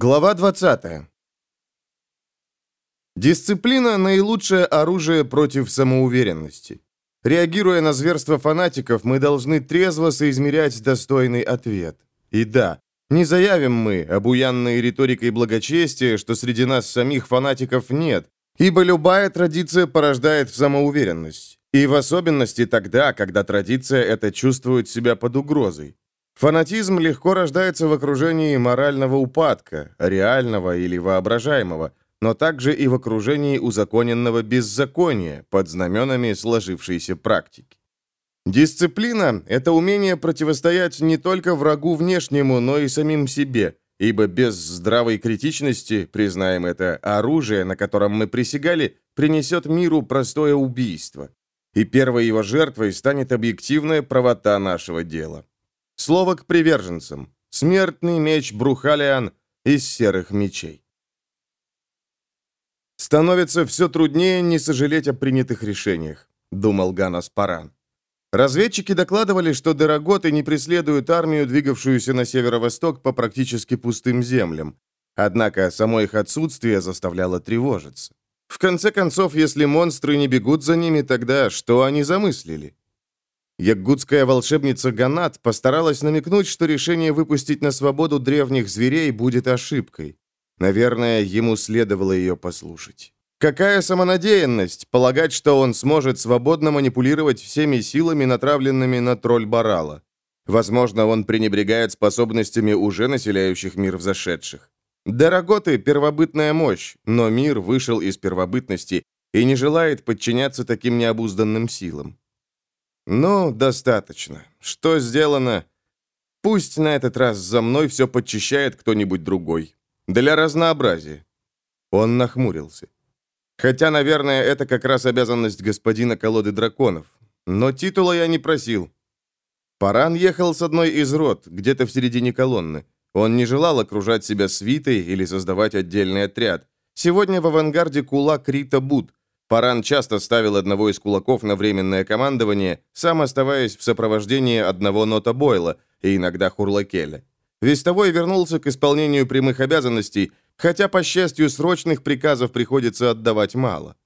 Глава 20. Дисциплина – наилучшее оружие против самоуверенности. Реагируя на зверство фанатиков, мы должны трезво соизмерять достойный ответ. И да, не заявим мы, обуянной риторикой благочестия, что среди нас самих фанатиков нет, ибо любая традиция порождает самоуверенность. И в особенности тогда, когда традиция эта чувствует себя под угрозой. Фанатизм легко рождается в окружении морального упадка, реального или воображаемого, но также и в окружении узаконенного беззакония под знаменами сложившейся практики. Дисциплина – это умение противостоять не только врагу внешнему, но и самим себе, ибо без здравой критичности, признаем это, оружие, на котором мы присягали, принесет миру простое убийство. И первой его жертвой станет объективная правота нашего дела. Слово к приверженцам. Смертный меч Брухалиан из серых мечей. Становится все труднее не сожалеть о принятых решениях, думал Ганас Паран. Разведчики докладывали, что дороготы не преследуют армию, двигавшуюся на северо-восток по практически пустым землям. Однако само их отсутствие заставляло тревожиться. В конце концов, если монстры не бегут за ними, тогда что они замыслили? Ягудская волшебница Ганат постаралась намекнуть, что решение выпустить на свободу древних зверей будет ошибкой. Наверное, ему следовало ее послушать. Какая самонадеянность полагать, что он сможет свободно манипулировать всеми силами, натравленными на тролль Барала. Возможно, он пренебрегает способностями уже населяющих мир взошедших. Дороготы — первобытная мощь, но мир вышел из первобытности и не желает подчиняться таким необузданным силам. «Ну, достаточно. Что сделано? Пусть на этот раз за мной все подчищает кто-нибудь другой. Для разнообразия». Он нахмурился. Хотя, наверное, это как раз обязанность господина колоды драконов. Но титула я не просил. Паран ехал с одной из рот, где-то в середине колонны. Он не желал окружать себя свитой или создавать отдельный отряд. Сегодня в авангарде кулак Рита Буд, Паран часто ставил одного из кулаков на временное командование, сам оставаясь в сопровождении одного Нота Бойла и иногда Хурлакеля. Вестовой вернулся к исполнению прямых обязанностей, хотя, по счастью, срочных приказов приходится отдавать мало.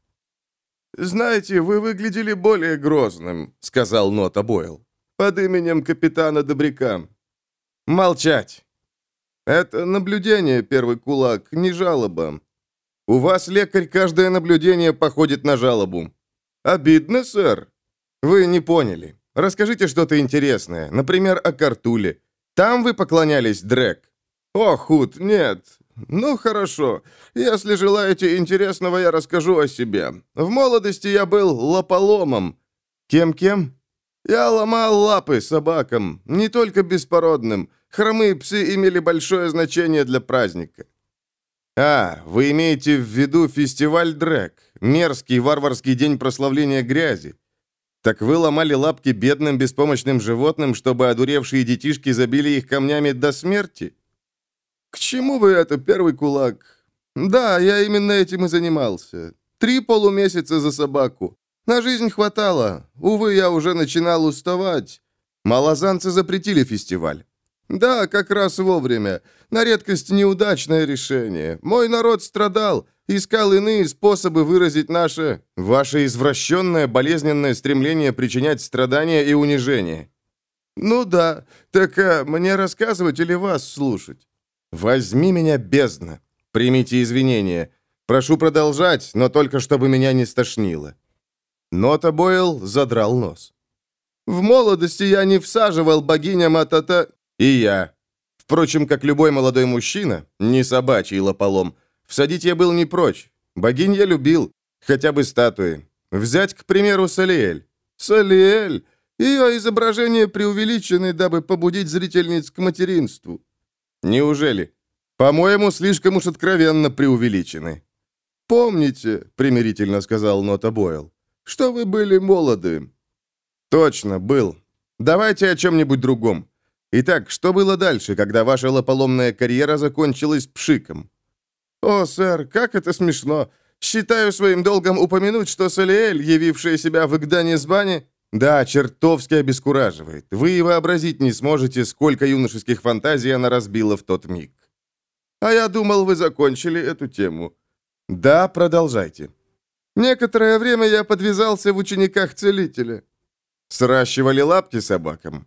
«Знаете, вы выглядели более грозным», — сказал Нота Бойл, «под именем капитана Добряка». «Молчать!» «Это наблюдение, первый кулак, не жалоба. У вас, лекарь, каждое наблюдение походит на жалобу. Обидно, сэр. Вы не поняли. Расскажите что-то интересное, например, о Картуле. Там вы поклонялись Дрек. О, Худ, нет. Ну, хорошо. Если желаете интересного, я расскажу о себе. В молодости я был лополомом. Кем-кем? Я ломал лапы собакам, не только беспородным. Хромые псы имели большое значение для праздника. «А, вы имеете в виду фестиваль Дрэк, мерзкий варварский день прославления грязи. Так вы ломали лапки бедным беспомощным животным, чтобы одуревшие детишки забили их камнями до смерти?» «К чему вы это, первый кулак?» «Да, я именно этим и занимался. Три полумесяца за собаку. На жизнь хватало. Увы, я уже начинал уставать. Малозанцы запретили фестиваль. «Да, как раз вовремя. На редкость неудачное решение. Мой народ страдал, искал иные способы выразить наше... Ваше извращенное, болезненное стремление причинять страдания и унижение». «Ну да. Так а, мне рассказывать или вас слушать?» «Возьми меня, бездна. Примите извинения. Прошу продолжать, но только чтобы меня не стошнило». Нота Бойл задрал нос. «В молодости я не всаживал богиням Атата...» И я. Впрочем, как любой молодой мужчина, не собачий лополом, всадить я был не прочь. Богинь я любил, хотя бы статуи. Взять, к примеру, Салиэль. Салиэль! Ее изображения преувеличены, дабы побудить зрительниц к материнству. Неужели? По-моему, слишком уж откровенно преувеличены. «Помните», — примирительно сказал Нота Бойл, — «что вы были молоды». «Точно, был. Давайте о чем-нибудь другом. Итак, что было дальше, когда ваша лополомная карьера закончилась пшиком? О, сэр, как это смешно. Считаю своим долгом упомянуть, что Салиэль, явившая себя в Игдане-Сбане, да, чертовски обескураживает. Вы и вообразить не сможете, сколько юношеских фантазий она разбила в тот миг. А я думал, вы закончили эту тему. Да, продолжайте. Некоторое время я подвязался в учениках целителя. Сращивали лапки собакам.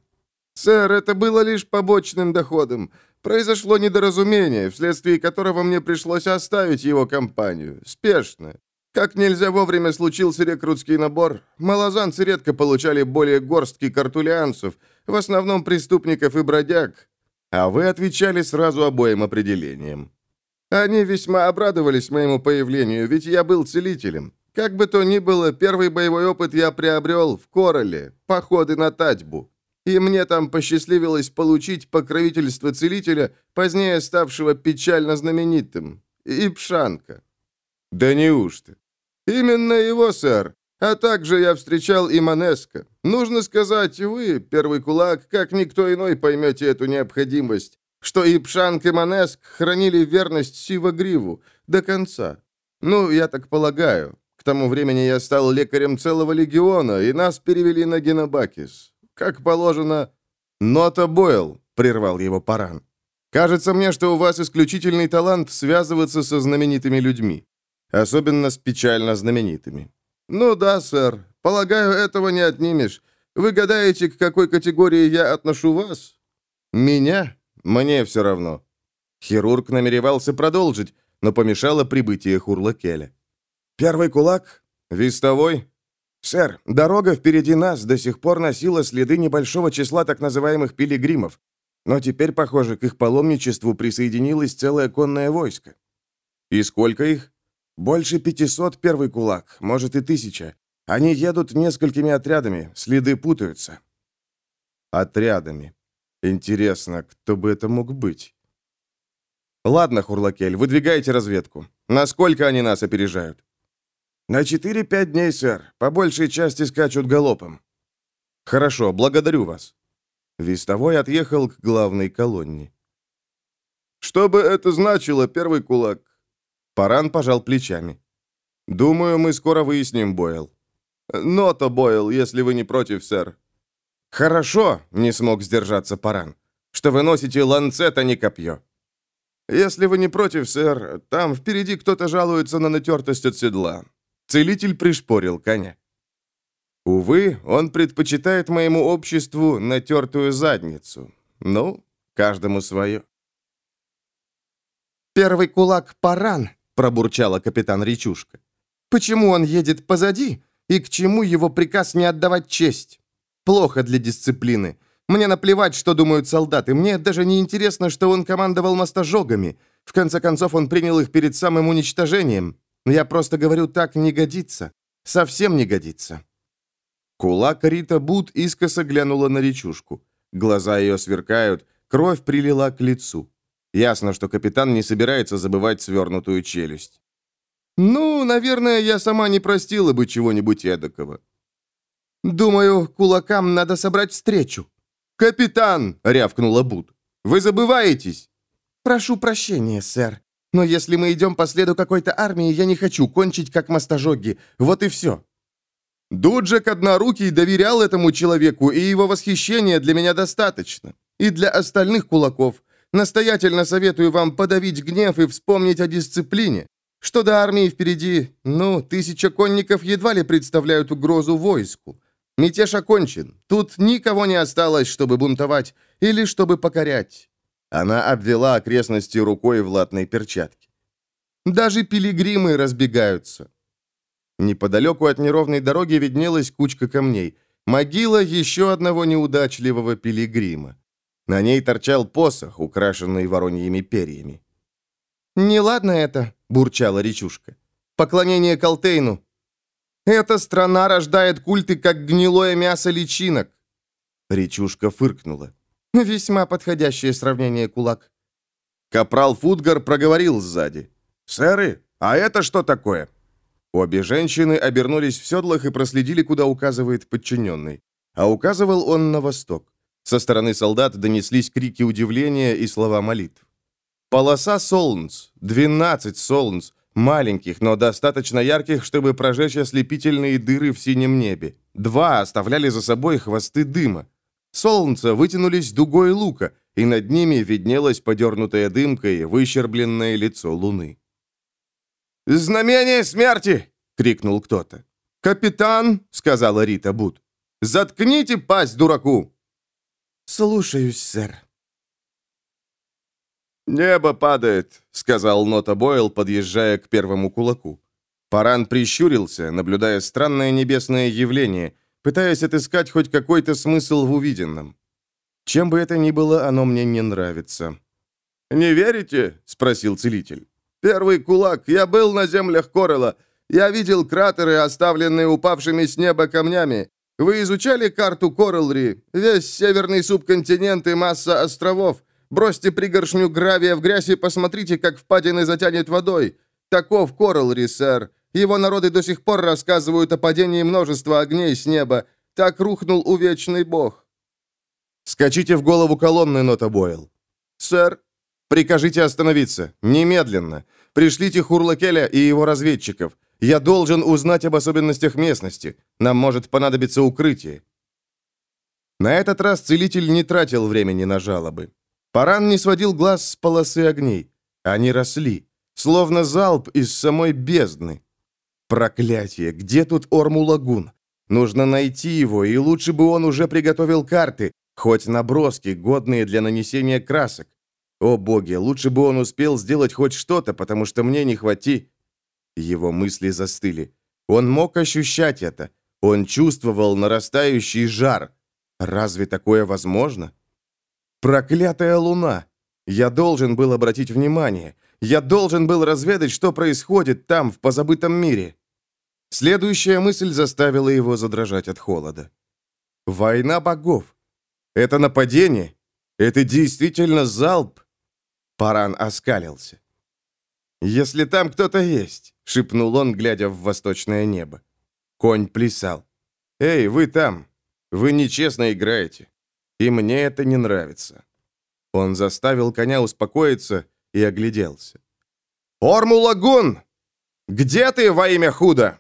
Сэр, это было лишь побочным доходом. Произошло недоразумение, вследствие которого мне пришлось оставить его компанию. Спешно. Как нельзя вовремя случился рекрутский набор, малозанцы редко получали более горстки картулианцев, в основном преступников и бродяг, а вы отвечали сразу обоим определениям. Они весьма обрадовались моему появлению, ведь я был целителем. Как бы то ни было, первый боевой опыт я приобрел в Короле, походы на Татьбу. И мне там посчастливилось получить покровительство целителя, позднее ставшего печально знаменитым, и Пшанка. Да неужто? Именно его, сэр. А также я встречал и Манеско. Нужно сказать, вы, первый кулак, как никто иной поймете эту необходимость, что и и Манеск хранили верность Сива Гриву до конца. Ну, я так полагаю. К тому времени я стал лекарем целого легиона, и нас перевели на Генобакис. Как положено... «Нота Бойл», — прервал его Паран. «Кажется мне, что у вас исключительный талант связываться со знаменитыми людьми. Особенно с печально знаменитыми. «Ну да, сэр. Полагаю, этого не отнимешь. Вы гадаете, к какой категории я отношу вас?» «Меня? Мне все равно». Хирург намеревался продолжить, но помешало прибытие Хурлакеля. «Первый кулак? Вестовой?» «Сэр, дорога впереди нас до сих пор носила следы небольшого числа так называемых пилигримов, но теперь, похоже, к их паломничеству присоединилось целое конное войско». «И сколько их?» Больше пятисот первый кулак, может и тысяча. Они едут несколькими отрядами, следы путаются. Отрядами. Интересно, кто бы это мог быть? Ладно, Хурлакель, выдвигайте разведку. Насколько они нас опережают? На 4-5 дней, сэр. По большей части скачут галопом. Хорошо, благодарю вас. Вестовой отъехал к главной колонне. Что бы это значило, первый кулак? Паран пожал плечами. «Думаю, мы скоро выясним, Бойл». «Но-то, Бойл, если вы не против, сэр». «Хорошо», — не смог сдержаться Паран, «что вы носите ланцет, а не копье». «Если вы не против, сэр, там впереди кто-то жалуется на натертость от седла». Целитель пришпорил коня. «Увы, он предпочитает моему обществу натертую задницу. Ну, каждому свое». «Первый кулак Паран», пробурчала капитан Речушка. «Почему он едет позади? И к чему его приказ не отдавать честь? Плохо для дисциплины. Мне наплевать, что думают солдаты. Мне даже не интересно, что он командовал мостожогами. В конце концов, он принял их перед самым уничтожением. Я просто говорю, так не годится. Совсем не годится». Кулак Рита Бут искоса глянула на речушку. Глаза ее сверкают, кровь прилила к лицу. Ясно, что капитан не собирается забывать свернутую челюсть. «Ну, наверное, я сама не простила бы чего-нибудь эдакого». «Думаю, кулакам надо собрать встречу». «Капитан!» — рявкнула Бут. «Вы забываетесь!» «Прошу прощения, сэр. Но если мы идем по следу какой-то армии, я не хочу кончить как мастожоги. Вот и все». Дуджек однорукий доверял этому человеку, и его восхищения для меня достаточно. И для остальных кулаков. Настоятельно советую вам подавить гнев и вспомнить о дисциплине. Что до армии впереди, ну, тысяча конников едва ли представляют угрозу войску. Мятеж окончен. Тут никого не осталось, чтобы бунтовать или чтобы покорять. Она обвела окрестности рукой в латной перчатке. Даже пилигримы разбегаются. Неподалеку от неровной дороги виднелась кучка камней. Могила еще одного неудачливого пилигрима. На ней торчал посох, украшенный вороньими перьями. «Неладно это», — бурчала речушка. «Поклонение Колтейну. Эта страна рождает культы, как гнилое мясо личинок». Речушка фыркнула. «Весьма подходящее сравнение, кулак». Капрал Фудгар проговорил сзади. «Сэры, а это что такое?» Обе женщины обернулись в седлах и проследили, куда указывает подчиненный. А указывал он на восток. Со стороны солдат донеслись крики удивления и слова молитв. Полоса солнц, 12 солнц, маленьких, но достаточно ярких, чтобы прожечь ослепительные дыры в синем небе. Два оставляли за собой хвосты дыма. Солнце вытянулись дугой лука, и над ними виднелось подернутое дымкой выщербленное лицо луны. «Знамение смерти!» — крикнул кто-то. «Капитан!» — сказала Рита Бут. «Заткните пасть дураку!» «Слушаюсь, сэр». «Небо падает», — сказал Нота Бойл, подъезжая к первому кулаку. Паран прищурился, наблюдая странное небесное явление, пытаясь отыскать хоть какой-то смысл в увиденном. Чем бы это ни было, оно мне не нравится. «Не верите?» — спросил целитель. «Первый кулак. Я был на землях Корела. Я видел кратеры, оставленные упавшими с неба камнями. Вы изучали карту Корелри? Весь северный субконтинент и масса островов. Бросьте пригоршню гравия в грязь и посмотрите, как впадины затянет водой. Таков Корелри, сэр. Его народы до сих пор рассказывают о падении множества огней с неба. Так рухнул увечный бог. Скачите в голову колонны, Нота Бойл. Сэр, прикажите остановиться. Немедленно. Пришлите Хурлакеля и его разведчиков. Я должен узнать об особенностях местности. Нам может понадобиться укрытие. На этот раз целитель не тратил времени на жалобы. Паран не сводил глаз с полосы огней. Они росли, словно залп из самой бездны. Проклятие, где тут Орму-лагун? Нужно найти его, и лучше бы он уже приготовил карты, хоть наброски, годные для нанесения красок. О боги, лучше бы он успел сделать хоть что-то, потому что мне не хвати... Его мысли застыли. Он мог ощущать это. Он чувствовал нарастающий жар. Разве такое возможно? Проклятая луна! Я должен был обратить внимание. Я должен был разведать, что происходит там, в позабытом мире. Следующая мысль заставила его задрожать от холода. Война богов. Это нападение? Это действительно залп? Паран оскалился. «Если там кто-то есть», — шепнул он, глядя в восточное небо. Конь плясал. «Эй, вы там! Вы нечестно играете. И мне это не нравится». Он заставил коня успокоиться и огляделся. «Ормулагун! Где ты во имя худа?»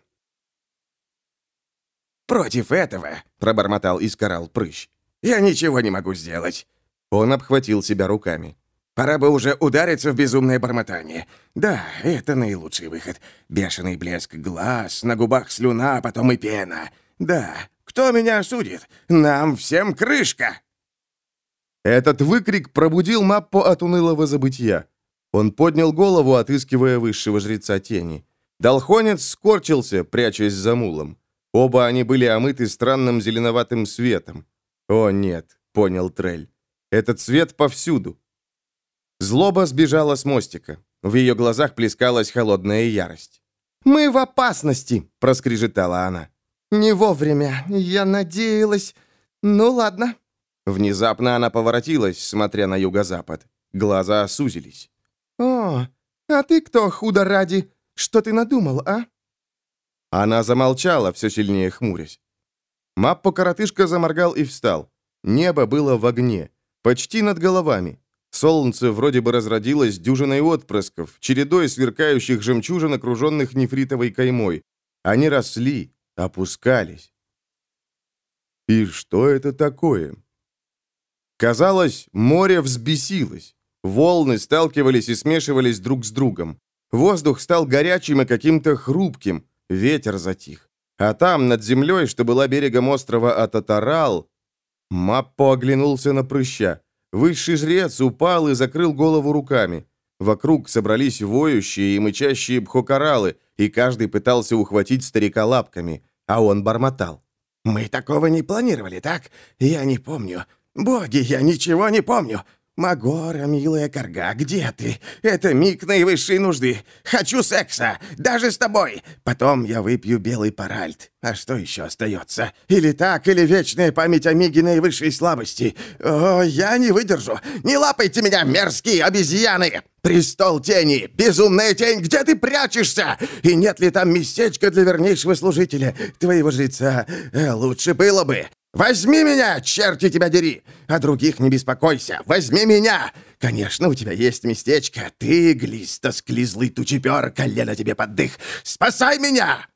«Против этого», — пробормотал Искарал Прыщ, — «я ничего не могу сделать». Он обхватил себя руками. Пора бы уже удариться в безумное бормотание. Да, это наилучший выход. Бешеный блеск глаз, на губах слюна, а потом и пена. Да, кто меня осудит? Нам всем крышка!» Этот выкрик пробудил Маппо от унылого забытия. Он поднял голову, отыскивая высшего жреца тени. Долхонец скорчился, прячась за мулом. Оба они были омыты странным зеленоватым светом. «О, нет», — понял Трель. «Этот свет повсюду. Злоба сбежала с мостика. В ее глазах плескалась холодная ярость. «Мы в опасности!» — проскрежетала она. «Не вовремя. Я надеялась... Ну, ладно». Внезапно она поворотилась, смотря на юго-запад. Глаза сузились. «О, а ты кто, худо ради? Что ты надумал, а?» Она замолчала, все сильнее хмурясь. Маппо-коротышка заморгал и встал. Небо было в огне, почти над головами. Солнце вроде бы разродилось дюжиной отпрысков, чередой сверкающих жемчужин, окруженных нефритовой каймой. Они росли, опускались. И что это такое? Казалось, море взбесилось. Волны сталкивались и смешивались друг с другом. Воздух стал горячим и каким-то хрупким, ветер затих. А там, над землей, что была берегом острова Ататарал, Маппо оглянулся на прыща. Высший жрец упал и закрыл голову руками. Вокруг собрались воющие и мычащие бхокоралы, и каждый пытался ухватить старика лапками, а он бормотал. «Мы такого не планировали, так? Я не помню. Боги, я ничего не помню. «Магора, милая корга, где ты? Это миг наивысшей нужды. Хочу секса, даже с тобой. Потом я выпью белый паральт. А что еще остается? Или так, или вечная память о миге наивысшей слабости. О, я не выдержу. Не лапайте меня, мерзкие обезьяны!» «Престол тени! Безумная тень! Где ты прячешься? И нет ли там местечка для вернейшего служителя, твоего жреца? Э, лучше было бы! Возьми меня, черти тебя дери! О других не беспокойся! Возьми меня! Конечно, у тебя есть местечко. Ты, глисто, склизлый тучепер, колено тебе под дых! Спасай меня!»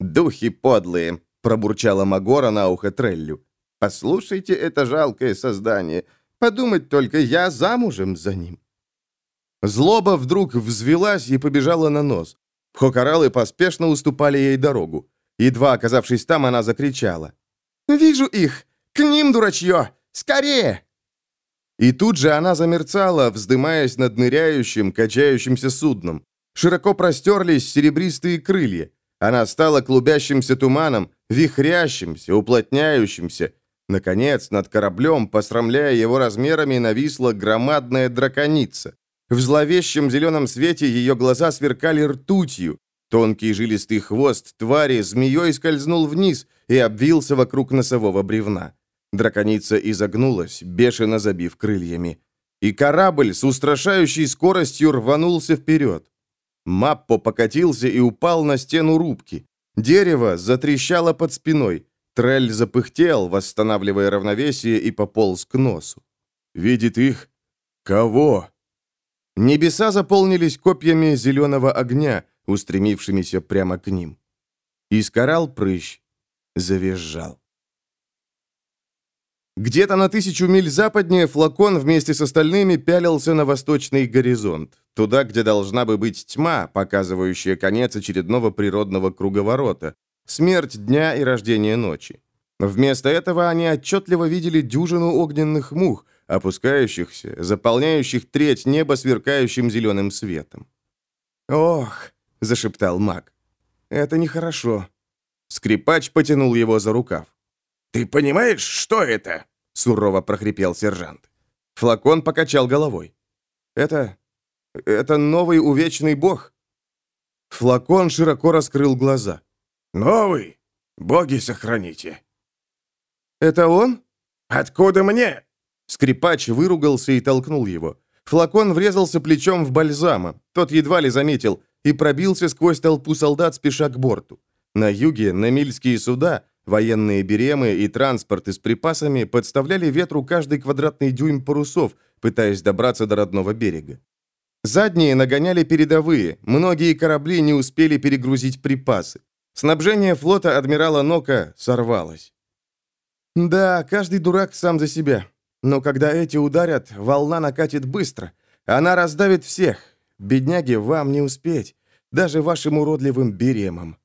«Духи подлые!» — пробурчала Магора на ухо Треллю. Послушайте это жалкое создание. Подумать только, я замужем за ним». Злоба вдруг взвелась и побежала на нос. Хокоралы поспешно уступали ей дорогу. Едва оказавшись там, она закричала. «Вижу их! К ним, дурачье! Скорее!» И тут же она замерцала, вздымаясь над ныряющим, качающимся судном. Широко простерлись серебристые крылья. Она стала клубящимся туманом, вихрящимся, уплотняющимся. Наконец, над кораблем, посрамляя его размерами, нависла громадная драконица. В зловещем зеленом свете ее глаза сверкали ртутью. Тонкий жилистый хвост твари змеей скользнул вниз и обвился вокруг носового бревна. Драконица изогнулась, бешено забив крыльями. И корабль с устрашающей скоростью рванулся вперед. Маппо покатился и упал на стену рубки. Дерево затрещало под спиной. Трель запыхтел, восстанавливая равновесие, и пополз к носу. «Видит их? Кого?» Небеса заполнились копьями зеленого огня, устремившимися прямо к ним. Искорал прыщ, завизжал. Где-то на тысячу миль западнее флакон вместе с остальными пялился на восточный горизонт, туда, где должна бы быть тьма, показывающая конец очередного природного круговорота, смерть дня и рождение ночи. Вместо этого они отчетливо видели дюжину огненных мух, опускающихся, заполняющих треть неба сверкающим зеленым светом. «Ох!» — зашептал маг. «Это нехорошо». Скрипач потянул его за рукав. «Ты понимаешь, что это?» — сурово прохрипел сержант. Флакон покачал головой. «Это... это новый увечный бог». Флакон широко раскрыл глаза. «Новый? Боги сохраните!» «Это он?» «Откуда мне?» Скрипач выругался и толкнул его. Флакон врезался плечом в бальзама. Тот едва ли заметил и пробился сквозь толпу солдат, спеша к борту. На юге намильские суда, военные беремы и транспорты с припасами подставляли ветру каждый квадратный дюйм парусов, пытаясь добраться до родного берега. Задние нагоняли передовые, многие корабли не успели перегрузить припасы. Снабжение флота адмирала Нока сорвалось. «Да, каждый дурак сам за себя. Но когда эти ударят, волна накатит быстро. Она раздавит всех. Бедняги, вам не успеть. Даже вашим уродливым беремам».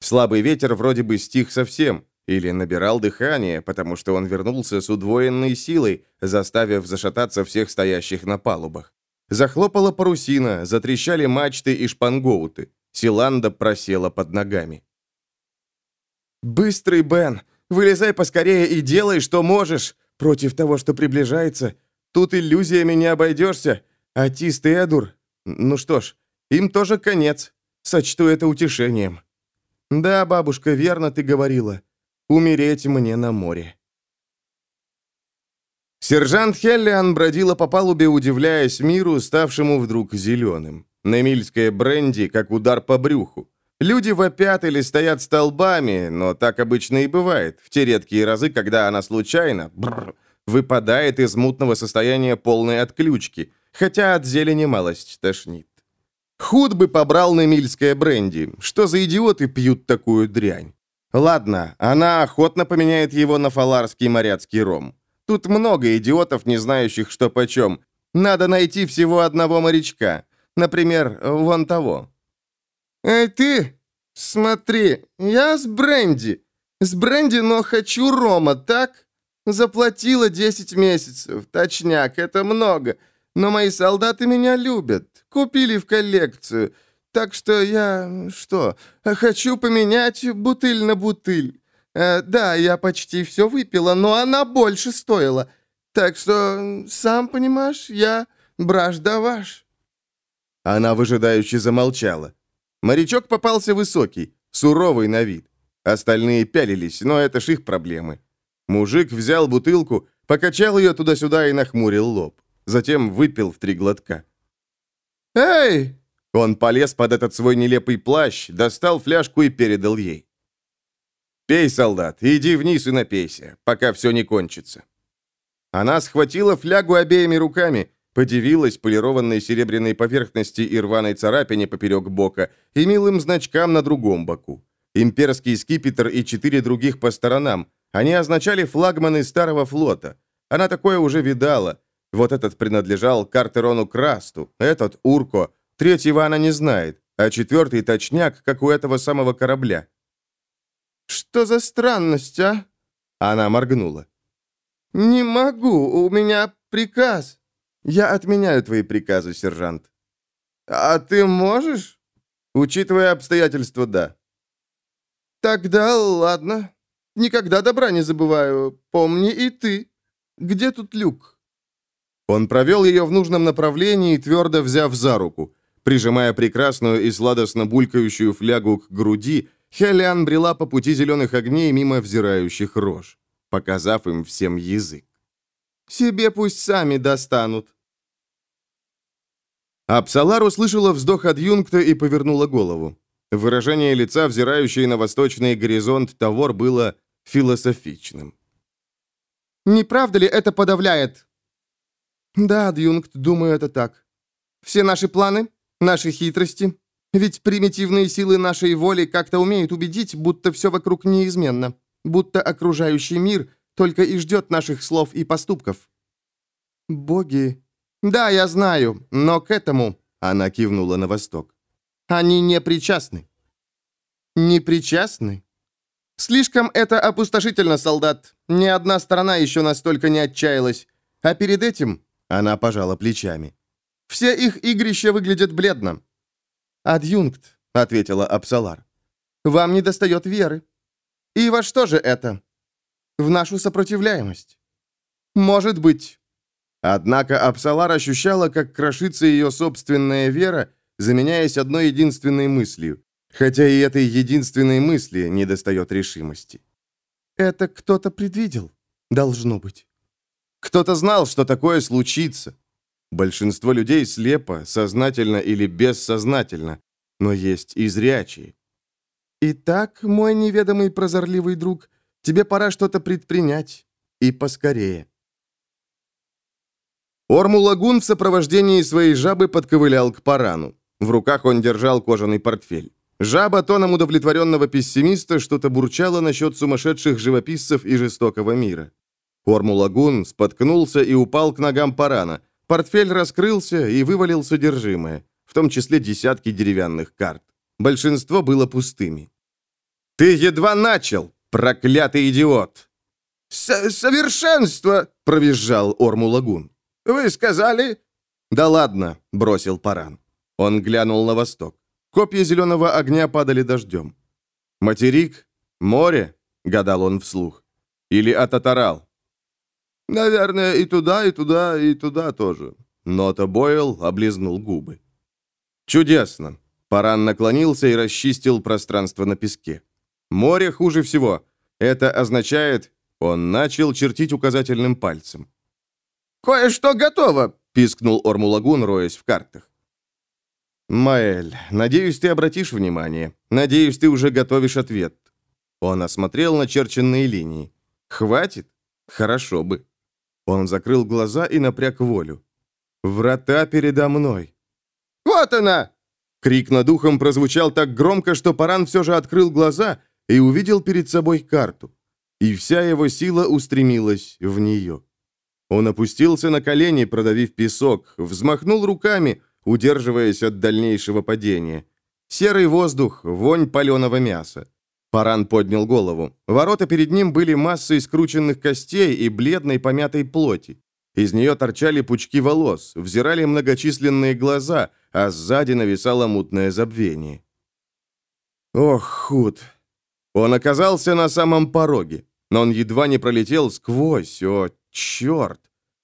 Слабый ветер вроде бы стих совсем, или набирал дыхание, потому что он вернулся с удвоенной силой, заставив зашататься всех стоящих на палубах. Захлопала парусина, затрещали мачты и шпангоуты. Силанда просела под ногами. «Быстрый, Бен! Вылезай поскорее и делай, что можешь! Против того, что приближается, тут иллюзиями не обойдешься. А Тист и Эдур... Ну что ж, им тоже конец. Сочту это утешением». «Да, бабушка, верно ты говорила. Умереть мне на море». Сержант Хеллиан бродила по палубе, удивляясь миру, ставшему вдруг зеленым. Немильское бренди, как удар по брюху. Люди вопят или стоят столбами, но так обычно и бывает, в те редкие разы, когда она случайно бррр, выпадает из мутного состояния полной отключки, хотя от зелени малость тошнит. Худ бы побрал немильское бренди. Что за идиоты пьют такую дрянь? Ладно, она охотно поменяет его на фаларский моряцкий ром. Тут много идиотов, не знающих, что почем. Надо найти всего одного морячка. Например, вон того. «Эй, ты! Смотри, я с бренди. С бренди, но хочу рома, так? Заплатила 10 месяцев. Точняк, это много. Но мои солдаты меня любят. Купили в коллекцию. Так что я... что? Хочу поменять бутыль на бутыль. Э, да, я почти все выпила, но она больше стоила. Так что, сам понимаешь, я бражда ваш». Она выжидающе замолчала. Морячок попался высокий, суровый на вид. Остальные пялились, но это ж их проблемы. Мужик взял бутылку, покачал ее туда-сюда и нахмурил лоб. Затем выпил в три глотка. «Эй!» Он полез под этот свой нелепый плащ, достал фляжку и передал ей. «Пей, солдат, иди вниз и напейся, пока все не кончится». Она схватила флягу обеими руками, Подивилась полированной серебряной поверхности и рваной царапине поперек бока и милым значкам на другом боку. Имперский скипетр и четыре других по сторонам, Они означали флагманы старого флота. Она такое уже видала. Вот этот принадлежал Картерону Красту, этот Урко, третьего она не знает, а четвертый точняк, как у этого самого корабля. «Что за странность, а?» Она моргнула. «Не могу, у меня приказ». «Я отменяю твои приказы, сержант». «А ты можешь?» «Учитывая обстоятельства, да». «Тогда ладно. Никогда добра не забываю. Помни и ты. Где тут люк?» Он провел ее в нужном направлении, твердо взяв за руку. Прижимая прекрасную и сладостно булькающую флягу к груди, Хелиан брела по пути зеленых огней мимо взирающих рож, показав им всем язык. «Себе пусть сами достанут». Апсалар услышала вздох адъюнкта и повернула голову. Выражение лица, взирающей на восточный горизонт Тавор, было философичным. «Не правда ли это подавляет?» «Да, адъюнкт, думаю, это так. Все наши планы, наши хитрости, ведь примитивные силы нашей воли как-то умеют убедить, будто все вокруг неизменно, будто окружающий мир только и ждет наших слов и поступков. Боги... Да, я знаю, но к этому... Она кивнула на восток. Они не причастны. Не причастны? Слишком это опустошительно, солдат. Ни одна сторона еще настолько не отчаялась. А перед этим... Она пожала плечами. Все их игрища выглядят бледно. «Адъюнкт», — ответила Апсалар. «Вам не достает веры. И во что же это? В нашу сопротивляемость. Может быть». Однако Апсалар ощущала, как крошится ее собственная вера, заменяясь одной единственной мыслью, хотя и этой единственной мысли не достает решимости. «Это кто-то предвидел, должно быть. Кто-то знал, что такое случится. Большинство людей слепо, сознательно или бессознательно, но есть и зрячие. Итак, мой неведомый прозорливый друг, тебе пора что-то предпринять. И поскорее. Ормулагун в сопровождении своей жабы подковылял к парану. В руках он держал кожаный портфель. Жаба тоном удовлетворенного пессимиста что-то бурчала насчет сумасшедших живописцев и жестокого мира. Ормулагун споткнулся и упал к ногам парана, Портфель раскрылся и вывалил содержимое, в том числе десятки деревянных карт. Большинство было пустыми. «Ты едва начал, проклятый идиот!» С «Совершенство!» — провизжал Ормулагун. «Вы сказали...» «Да ладно!» — бросил Паран. Он глянул на восток. Копья зеленого огня падали дождем. «Материк? Море?» — гадал он вслух. «Или Ататарал?» Наверное, и туда, и туда, и туда тоже. Нота Бойл облизнул губы. Чудесно. Паран наклонился и расчистил пространство на песке. Море хуже всего. Это означает, он начал чертить указательным пальцем. «Кое-что готово!» — пискнул Ормулагун, роясь в картах. «Маэль, надеюсь, ты обратишь внимание. Надеюсь, ты уже готовишь ответ». Он осмотрел начерченные линии. «Хватит? Хорошо бы». Он закрыл глаза и напряг волю. «Врата передо мной!» «Вот она!» Крик над ухом прозвучал так громко, что Паран все же открыл глаза и увидел перед собой карту. И вся его сила устремилась в нее. Он опустился на колени, продавив песок, взмахнул руками, удерживаясь от дальнейшего падения. Серый воздух, вонь паленого мяса. Паран поднял голову. Ворота перед ним были массой скрученных костей и бледной помятой плоти. Из нее торчали пучки волос, взирали многочисленные глаза, а сзади нависало мутное забвение. Ох, худ. Он оказался на самом пороге, но он едва не пролетел сквозь, о, черт.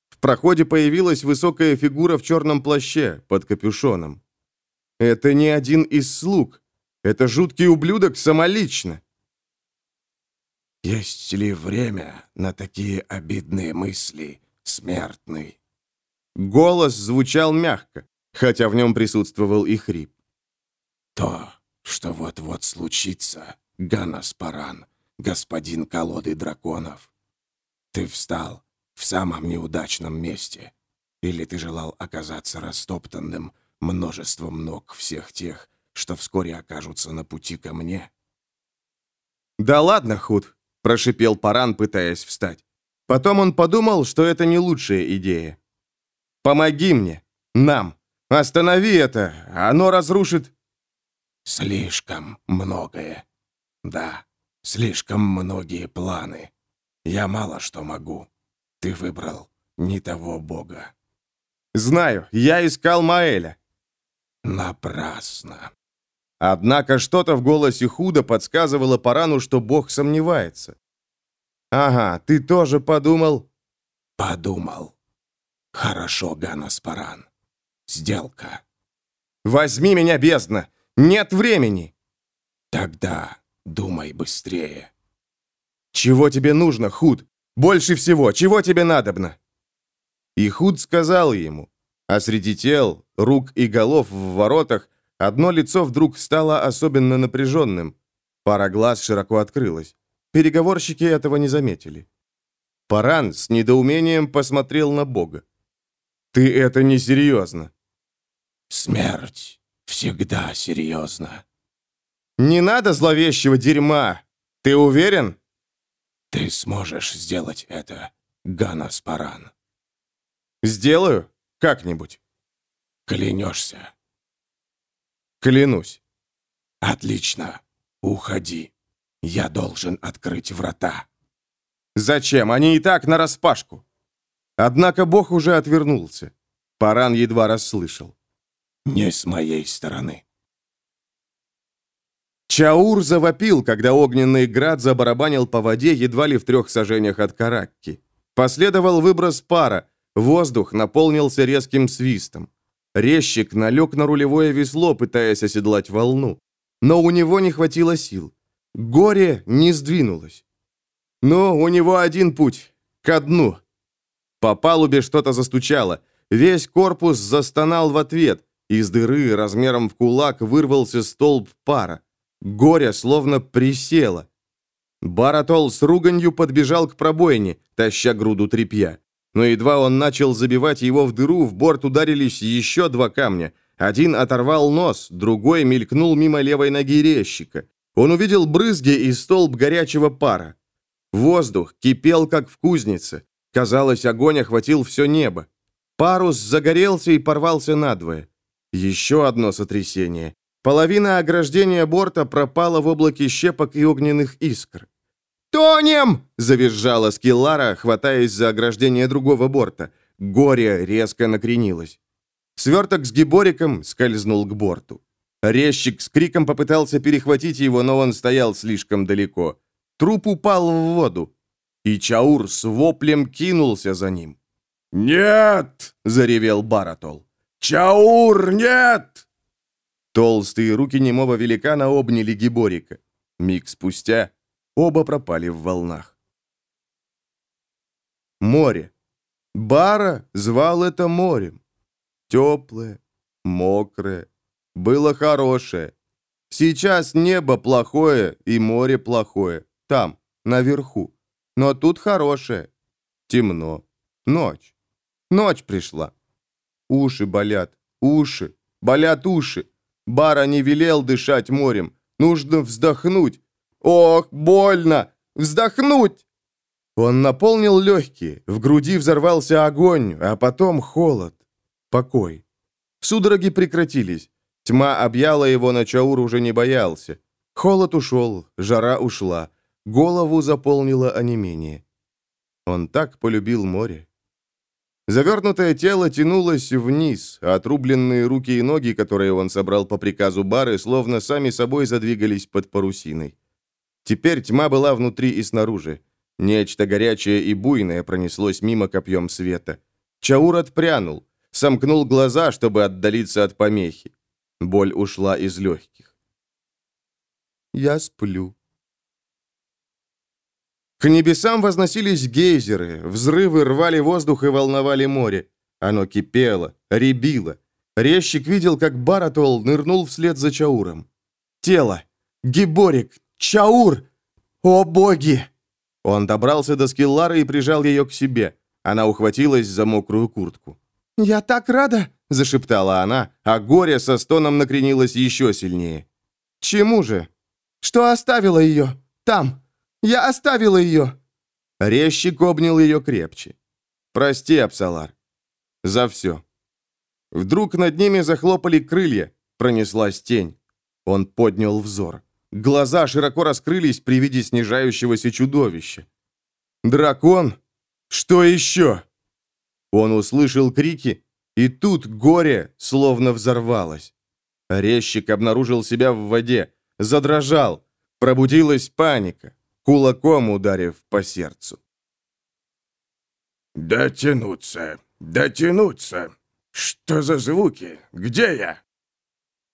В проходе появилась высокая фигура в черном плаще, под капюшоном. Это не один из слуг, это жуткий ублюдок самолично. Есть ли время на такие обидные мысли, смертный? Голос звучал мягко, хотя в нем присутствовал и хрип. То, что вот-вот случится, Ганаспаран, господин колоды драконов. Ты встал в самом неудачном месте. Или ты желал оказаться растоптанным множеством ног всех тех, что вскоре окажутся на пути ко мне?» «Да ладно, Худ. — прошипел Паран, пытаясь встать. Потом он подумал, что это не лучшая идея. «Помоги мне! Нам! Останови это! Оно разрушит...» «Слишком многое. Да, слишком многие планы. Я мало что могу. Ты выбрал не того бога». «Знаю, я искал Маэля». «Напрасно». Однако что-то в голосе худо подсказывало Парану, что бог сомневается. «Ага, ты тоже подумал?» «Подумал. Хорошо, Ганаспаран. Сделка». «Возьми меня, бездна! Нет времени!» «Тогда думай быстрее». «Чего тебе нужно, Худ? Больше всего, чего тебе надобно?» И Худ сказал ему, а среди тел, рук и голов в воротах одно лицо вдруг стало особенно напряженным. Пара глаз широко открылась. Переговорщики этого не заметили. Паран с недоумением посмотрел на Бога. «Ты это несерьезно». «Смерть всегда серьезно». «Не надо зловещего дерьма. Ты уверен?» «Ты сможешь сделать это, Ганас Паран». «Сделаю? Как-нибудь». «Клянешься?» «Клянусь». «Отлично. Уходи». Я должен открыть врата. Зачем? Они и так нараспашку. Однако Бог уже отвернулся. Паран едва расслышал. Не с моей стороны. Чаур завопил, когда огненный град забарабанил по воде едва ли в трех сажениях от Каракки. Последовал выброс пара, воздух наполнился резким свистом. Резчик налег на рулевое весло, пытаясь оседлать волну. Но у него не хватило сил. Горе не сдвинулось. Ну, у него один путь — ко дну. По палубе что-то застучало. Весь корпус застонал в ответ. Из дыры размером в кулак вырвался столб пара. Горе словно присело. Баратол с руганью подбежал к пробоине, таща груду тряпья. Но едва он начал забивать его в дыру, в борт ударились еще два камня. Один оторвал нос, другой мелькнул мимо левой ноги резчика. Он увидел брызги и столб горячего пара. Воздух кипел, как в кузнице. Казалось, огонь охватил все небо. Парус загорелся и порвался надвое. Еще одно сотрясение. Половина ограждения борта пропала в облаке щепок и огненных искр. «Тонем!» — завизжала Скиллара, хватаясь за ограждение другого борта. Горе резко накренилось. Сверток с гибориком скользнул к борту. Резчик с криком попытался перехватить его, но он стоял слишком далеко. Труп упал в воду, и Чаур с воплем кинулся за ним. «Нет!» — заревел Баратол. «Чаур, нет!» Толстые руки немого великана обняли Гиборика. Миг спустя оба пропали в волнах. Море. Бара звал это морем. Теплое, мокрое, было хорошее. Сейчас небо плохое и море плохое. Там, наверху. Но тут хорошее. Темно. Ночь. Ночь пришла. Уши болят. Уши. Болят уши. Бара не велел дышать морем. Нужно вздохнуть. Ох, больно! Вздохнуть! Он наполнил легкие, в груди взорвался огонь, а потом холод, покой. Судороги прекратились. Тьма объяла его, но Чаур уже не боялся. Холод ушел, жара ушла, голову заполнило онемение. Он так полюбил море. Завернутое тело тянулось вниз, а отрубленные руки и ноги, которые он собрал по приказу Бары, словно сами собой задвигались под парусиной. Теперь тьма была внутри и снаружи. Нечто горячее и буйное пронеслось мимо копьем света. Чаур отпрянул, сомкнул глаза, чтобы отдалиться от помехи. Боль ушла из легких. «Я сплю». К небесам возносились гейзеры, взрывы рвали воздух и волновали море. Оно кипело, ребило. Резчик видел, как Баратол нырнул вслед за Чауром. «Тело! Гиборик! Чаур! О боги!» Он добрался до Скиллары и прижал ее к себе. Она ухватилась за мокрую куртку. «Я так рада!» зашептала она, а горе со стоном накренилось еще сильнее. «Чему же? Что оставила ее? Там? Я оставила ее!» Резчик обнял ее крепче. «Прости, Апсалар. За все». Вдруг над ними захлопали крылья, пронеслась тень. Он поднял взор. Глаза широко раскрылись при виде снижающегося чудовища. «Дракон? Что еще?» Он услышал крики, и тут горе словно взорвалось. Резчик обнаружил себя в воде, задрожал, пробудилась паника, кулаком ударив по сердцу. «Дотянуться! Дотянуться! Что за звуки? Где я?»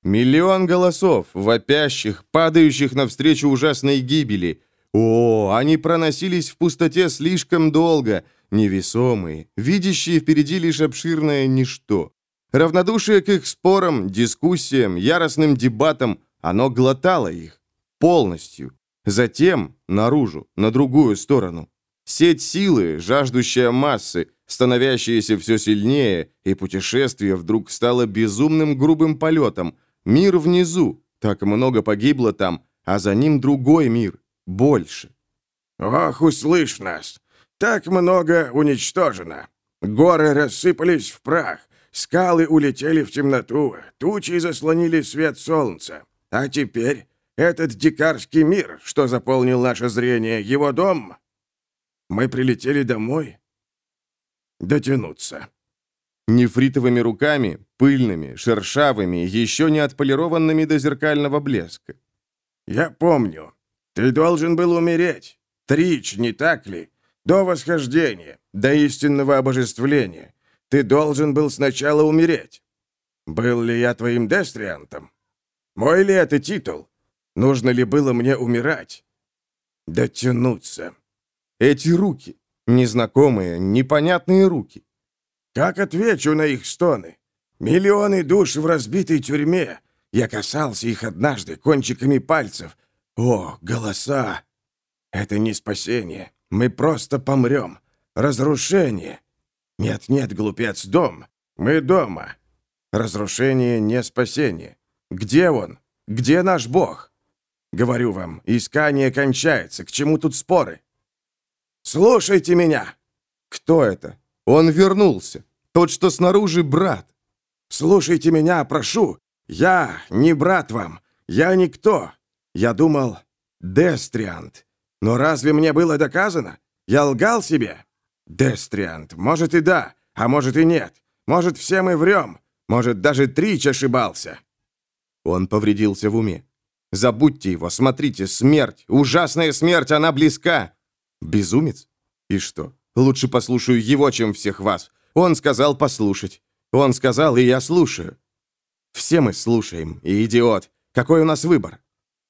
Миллион голосов, вопящих, падающих навстречу ужасной гибели. О, они проносились в пустоте слишком долго, невесомые, видящие впереди лишь обширное ничто. Равнодушие к их спорам, дискуссиям, яростным дебатам, оно глотало их. Полностью. Затем наружу, на другую сторону. Сеть силы, жаждущая массы, становящаяся все сильнее, и путешествие вдруг стало безумным грубым полетом. Мир внизу, так много погибло там, а за ним другой мир, больше. «Ох, услышь нас! Так много уничтожено! Горы рассыпались в прах, скалы улетели в темноту, тучи заслонили свет солнца. А теперь этот дикарский мир, что заполнил наше зрение, его дом. Мы прилетели домой. Дотянуться. Нефритовыми руками, пыльными, шершавыми, еще не отполированными до зеркального блеска. Я помню. Ты должен был умереть. Трич, не так ли? До восхождения, до истинного обожествления. Ты должен был сначала умереть. Был ли я твоим дестриантом? Мой ли это титул? Нужно ли было мне умирать? Дотянуться. Эти руки. Незнакомые, непонятные руки. Как отвечу на их стоны? Миллионы душ в разбитой тюрьме. Я касался их однажды кончиками пальцев. О, голоса! Это не спасение. Мы просто помрем. Разрушение. Нет-нет, глупец, дом. Мы дома. Разрушение не спасение. Где он? Где наш Бог? Говорю вам, искание кончается. К чему тут споры? Слушайте меня. Кто это? Он вернулся. Тот, что снаружи, брат. Слушайте меня, прошу. Я не брат вам. Я никто. Я думал, Дестриант. Но разве мне было доказано? Я лгал себе? Дестриант, может и да, а может и нет. Может, все мы врем. Может, даже Трич ошибался. Он повредился в уме. Забудьте его, смотрите, смерть, ужасная смерть, она близка. Безумец? И что? Лучше послушаю его, чем всех вас. Он сказал послушать. Он сказал, и я слушаю. Все мы слушаем, и идиот. Какой у нас выбор?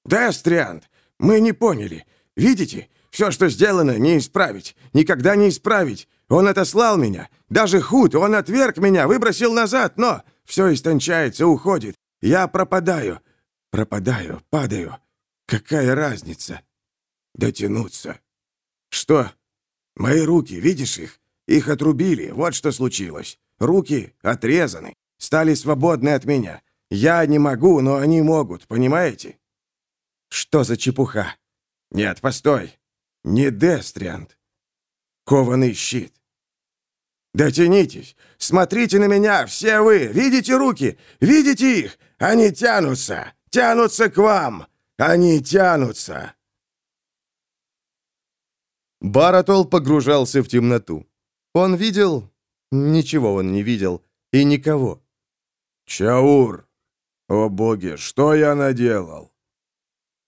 Дестриант, мы не поняли. Видите, все, что сделано, не исправить. Никогда не исправить. Он отослал меня. Даже худ, он отверг меня, выбросил назад, но все истончается, уходит. Я пропадаю. Пропадаю, падаю. Какая разница? Дотянуться. Что? Мои руки, видишь их? Их отрубили, вот что случилось. Руки отрезаны, стали свободны от меня. Я не могу, но они могут, понимаете? Что за чепуха? Нет, постой. Не Дестриант. Кованый щит. Дотянитесь. Смотрите на меня, все вы. Видите руки? Видите их? Они тянутся. Тянутся к вам. Они тянутся. Баратол погружался в темноту. Он видел... Ничего он не видел. И никого. «Чаур! О боги, что я наделал?»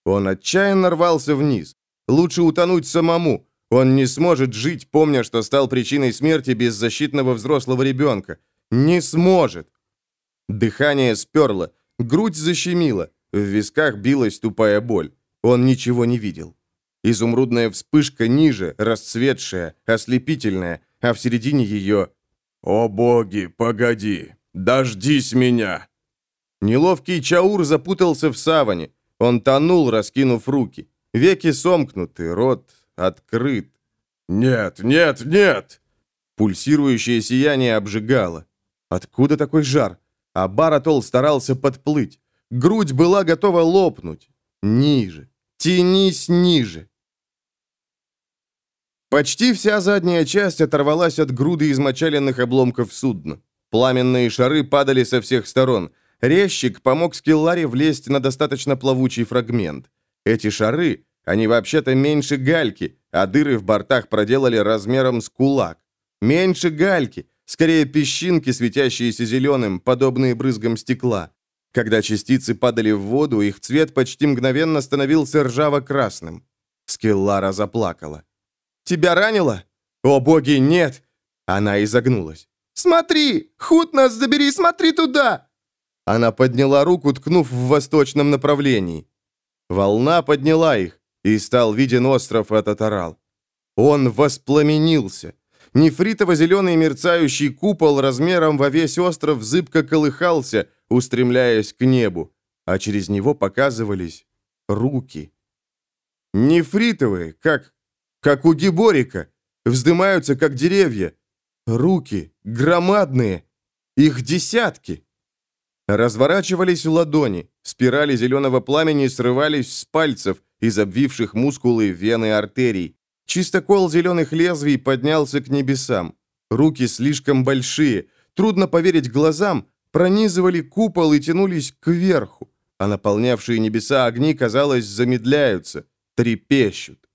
Он отчаянно рвался вниз. Лучше утонуть самому. Он не сможет жить, помня, что стал причиной смерти беззащитного взрослого ребенка. Не сможет. Дыхание сперло, грудь защемило, в висках билась тупая боль. Он ничего не видел. Изумрудная вспышка ниже, расцветшая, ослепительная, а в середине ее «О боги, погоди! Дождись меня!» Неловкий Чаур запутался в саване. Он тонул, раскинув руки. Веки сомкнуты, рот открыт. «Нет, нет, нет!» Пульсирующее сияние обжигало. Откуда такой жар? А Баратол старался подплыть. Грудь была готова лопнуть. Ниже. Тянись ниже. Почти вся задняя часть оторвалась от груды измочаленных обломков судна. Пламенные шары падали со всех сторон. Резчик помог Скилларе влезть на достаточно плавучий фрагмент. Эти шары, они вообще-то меньше гальки, а дыры в бортах проделали размером с кулак. Меньше гальки, скорее песчинки, светящиеся зеленым, подобные брызгам стекла. Когда частицы падали в воду, их цвет почти мгновенно становился ржаво-красным. Скеллара заплакала. «Тебя ранило?» «О боги, нет!» Она изогнулась. «Смотри! Худ нас забери, смотри туда!» Она подняла руку, ткнув в восточном направлении. Волна подняла их, и стал виден остров Ататарал. Он воспламенился. Нефритово-зеленый мерцающий купол размером во весь остров зыбко колыхался, устремляясь к небу, а через него показывались руки. Нефритовые, как, как у гиборика, вздымаются, как деревья. Руки, громадные, их десятки. Разворачивались ладони, спирали зеленого пламени срывались с пальцев, из обвивших мускулы, вены артерий. Чистокол зеленых лезвий поднялся к небесам. Руки слишком большие, трудно поверить глазам, пронизывали купол и тянулись кверху, а наполнявшие небеса огни, казалось, замедляются, трепещут.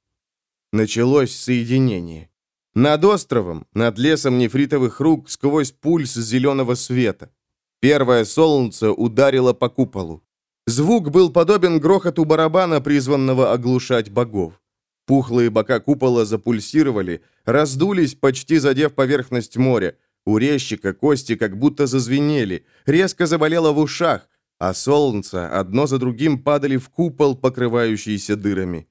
Началось соединение. Над островом, над лесом нефритовых рук, сквозь пульс зеленого света. Первое солнце ударило по куполу. Звук был подобен грохоту барабана, призванного оглушать богов. Пухлые бока купола запульсировали, раздулись, почти задев поверхность моря. У резчика кости как будто зазвенели, резко заболело в ушах, а солнце одно за другим падали в купол, покрывающийся дырами.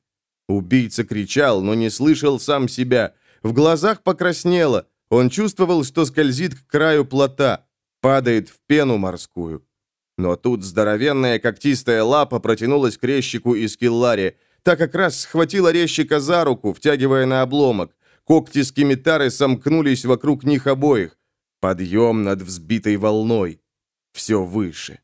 Убийца кричал, но не слышал сам себя. В глазах покраснело. Он чувствовал, что скользит к краю плота, падает в пену морскую. Но тут здоровенная когтистая лапа протянулась к резчику из Киллари. Та как раз схватила резчика за руку, втягивая на обломок. Когти скимитары сомкнулись вокруг них обоих. Подъем над взбитой волной. Все выше.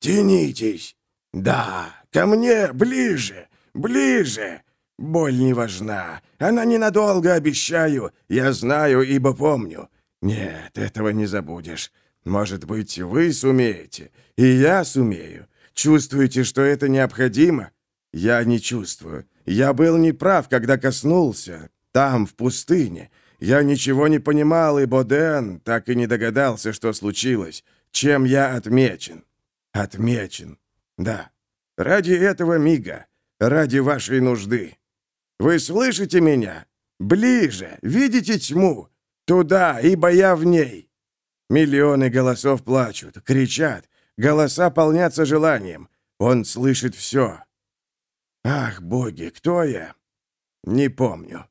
«Тянитесь! Да, ко мне, ближе, ближе! Боль не важна. Она ненадолго, обещаю. Я знаю, ибо помню. Нет, этого не забудешь. Может быть, вы сумеете, и я сумею. Чувствуете, что это необходимо? Я не чувствую. Я был неправ, когда коснулся. Там, в пустыне. Я ничего не понимал, и Боден так и не догадался, что случилось. Чем я отмечен? Отмечен. Да. Ради этого мига. Ради вашей нужды. Вы слышите меня? Ближе. Видите тьму? Туда, ибо я в ней. Миллионы голосов плачут, кричат, голоса полнятся желанием. Он слышит все. Ах, боги, кто я? Не помню.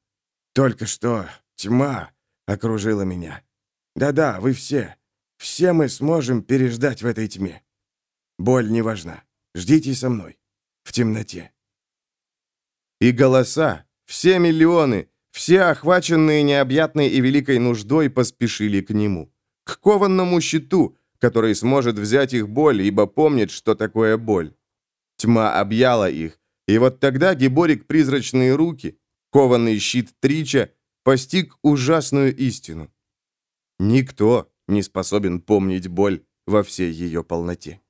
Только что тьма окружила меня. Да-да, вы все. Все мы сможем переждать в этой тьме. Боль не важна. Ждите со мной. В темноте. И голоса, все миллионы, все охваченные необъятной и великой нуждой поспешили к нему к кованному щиту, который сможет взять их боль, ибо помнит, что такое боль. Тьма объяла их, и вот тогда Геборик призрачные руки, кованный щит Трича, постиг ужасную истину. Никто не способен помнить боль во всей ее полноте.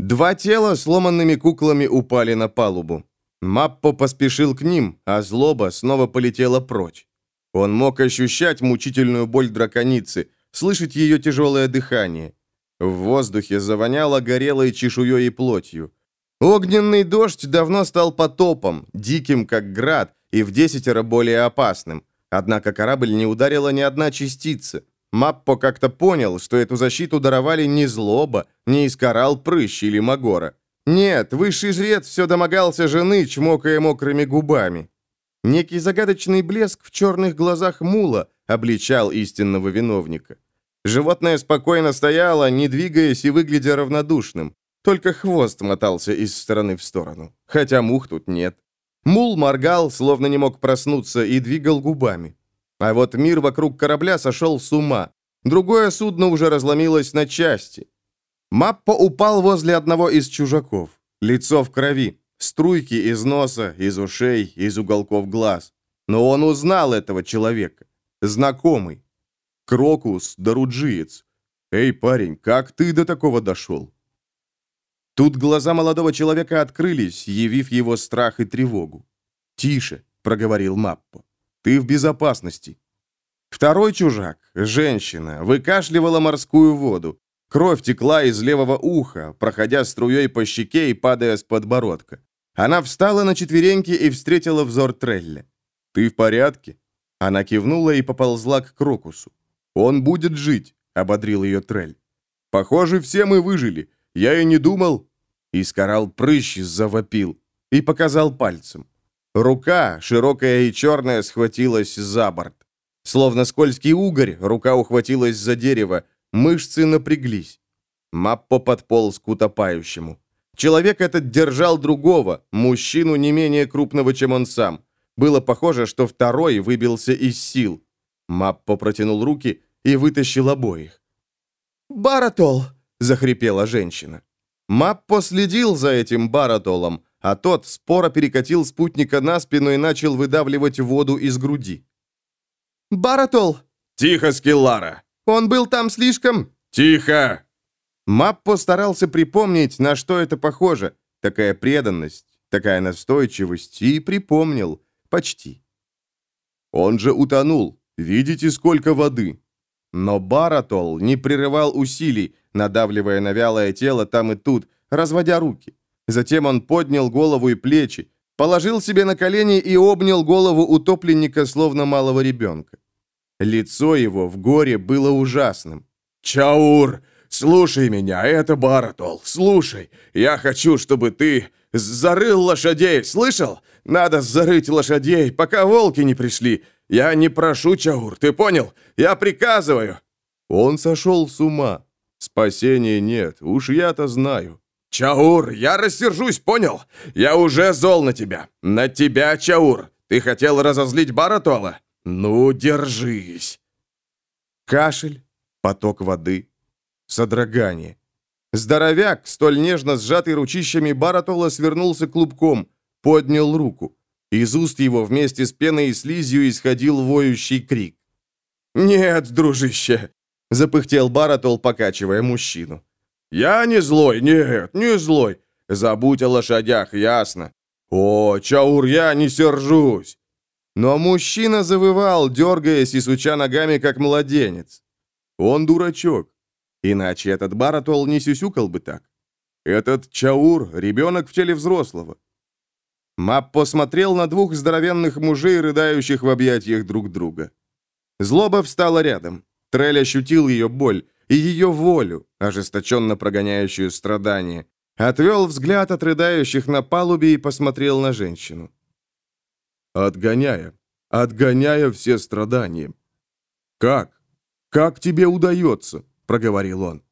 Два тела сломанными куклами упали на палубу. Маппо поспешил к ним, а злоба снова полетела прочь. Он мог ощущать мучительную боль драконицы, слышать ее тяжелое дыхание. В воздухе завоняло горелой чешуей и плотью. Огненный дождь давно стал потопом, диким, как град, и в десятеро более опасным. Однако корабль не ударила ни одна частица. Маппо как-то понял, что эту защиту даровали не злоба, не искорал прыщ или магора. Нет, высший жрец все домогался жены, чмокая мокрыми губами. Некий загадочный блеск в черных глазах мула обличал истинного виновника. Животное спокойно стояло, не двигаясь и выглядя равнодушным. Только хвост мотался из стороны в сторону, хотя мух тут нет. Мул моргал, словно не мог проснуться, и двигал губами. А вот мир вокруг корабля сошел с ума. Другое судно уже разломилось на части. Маппо упал возле одного из чужаков. Лицо в крови. Струйки из носа, из ушей, из уголков глаз. Но он узнал этого человека. Знакомый. Крокус, доруджиец. Эй, парень, как ты до такого дошел? Тут глаза молодого человека открылись, явив его страх и тревогу. «Тише», — проговорил Маппо. «Ты в безопасности». Второй чужак, женщина, выкашливала морскую воду. Кровь текла из левого уха, проходя струей по щеке и падая с подбородка. Она встала на четвереньки и встретила взор Трелли. «Ты в порядке?» Она кивнула и поползла к Крокусу. «Он будет жить», — ободрил ее Трель. «Похоже, все мы выжили. Я и не думал...» Искарал прыщ завопил и показал пальцем. Рука, широкая и черная, схватилась за борт. Словно скользкий угорь, рука ухватилась за дерево, мышцы напряглись. Маппо подполз к утопающему. Человек этот держал другого, мужчину не менее крупного, чем он сам. Было похоже, что второй выбился из сил. Маппо протянул руки и вытащил обоих. «Баратол!» — захрипела женщина. Маппо следил за этим баратолом, а тот споро перекатил спутника на спину и начал выдавливать воду из груди. «Баратол!» «Тихо, Скиллара!» «Он был там слишком...» «Тихо!» Маппо старался припомнить, на что это похоже. Такая преданность, такая настойчивость, и припомнил. Почти. Он же утонул. Видите, сколько воды. Но Баратол не прерывал усилий, надавливая на вялое тело там и тут, разводя руки. Затем он поднял голову и плечи, положил себе на колени и обнял голову утопленника, словно малого ребенка. Лицо его в горе было ужасным. «Чаур, слушай меня, это Баратол, слушай. Я хочу, чтобы ты зарыл лошадей, слышал? Надо зарыть лошадей, пока волки не пришли. Я не прошу, Чаур, ты понял? Я приказываю!» Он сошел с ума. Спасения нет, уж я-то знаю. «Чаур, я рассержусь, понял? Я уже зол на тебя. На тебя, Чаур. Ты хотел разозлить Баратола? Ну, держись!» Кашель, поток воды, содрогание. Здоровяк, столь нежно сжатый ручищами Баратола, свернулся клубком, поднял руку. Из уст его вместе с пеной и слизью исходил воющий крик. «Нет, дружище!» — запыхтел Баратол, покачивая мужчину. «Я не злой, нет, не злой. Забудь о лошадях, ясно. О, Чаур, я не сержусь!» Но мужчина завывал, дергаясь и суча ногами, как младенец. Он дурачок. Иначе этот Баратол не сюсюкал бы так. Этот Чаур — ребенок в теле взрослого. Мап посмотрел на двух здоровенных мужей, рыдающих в объятиях друг друга. Злоба встала рядом. Трель ощутил ее боль и ее волю, ожесточенно прогоняющую страдания. Отвел взгляд от рыдающих на палубе и посмотрел на женщину. «Отгоняя, отгоняя все страдания. Как? Как тебе удается?» — проговорил он.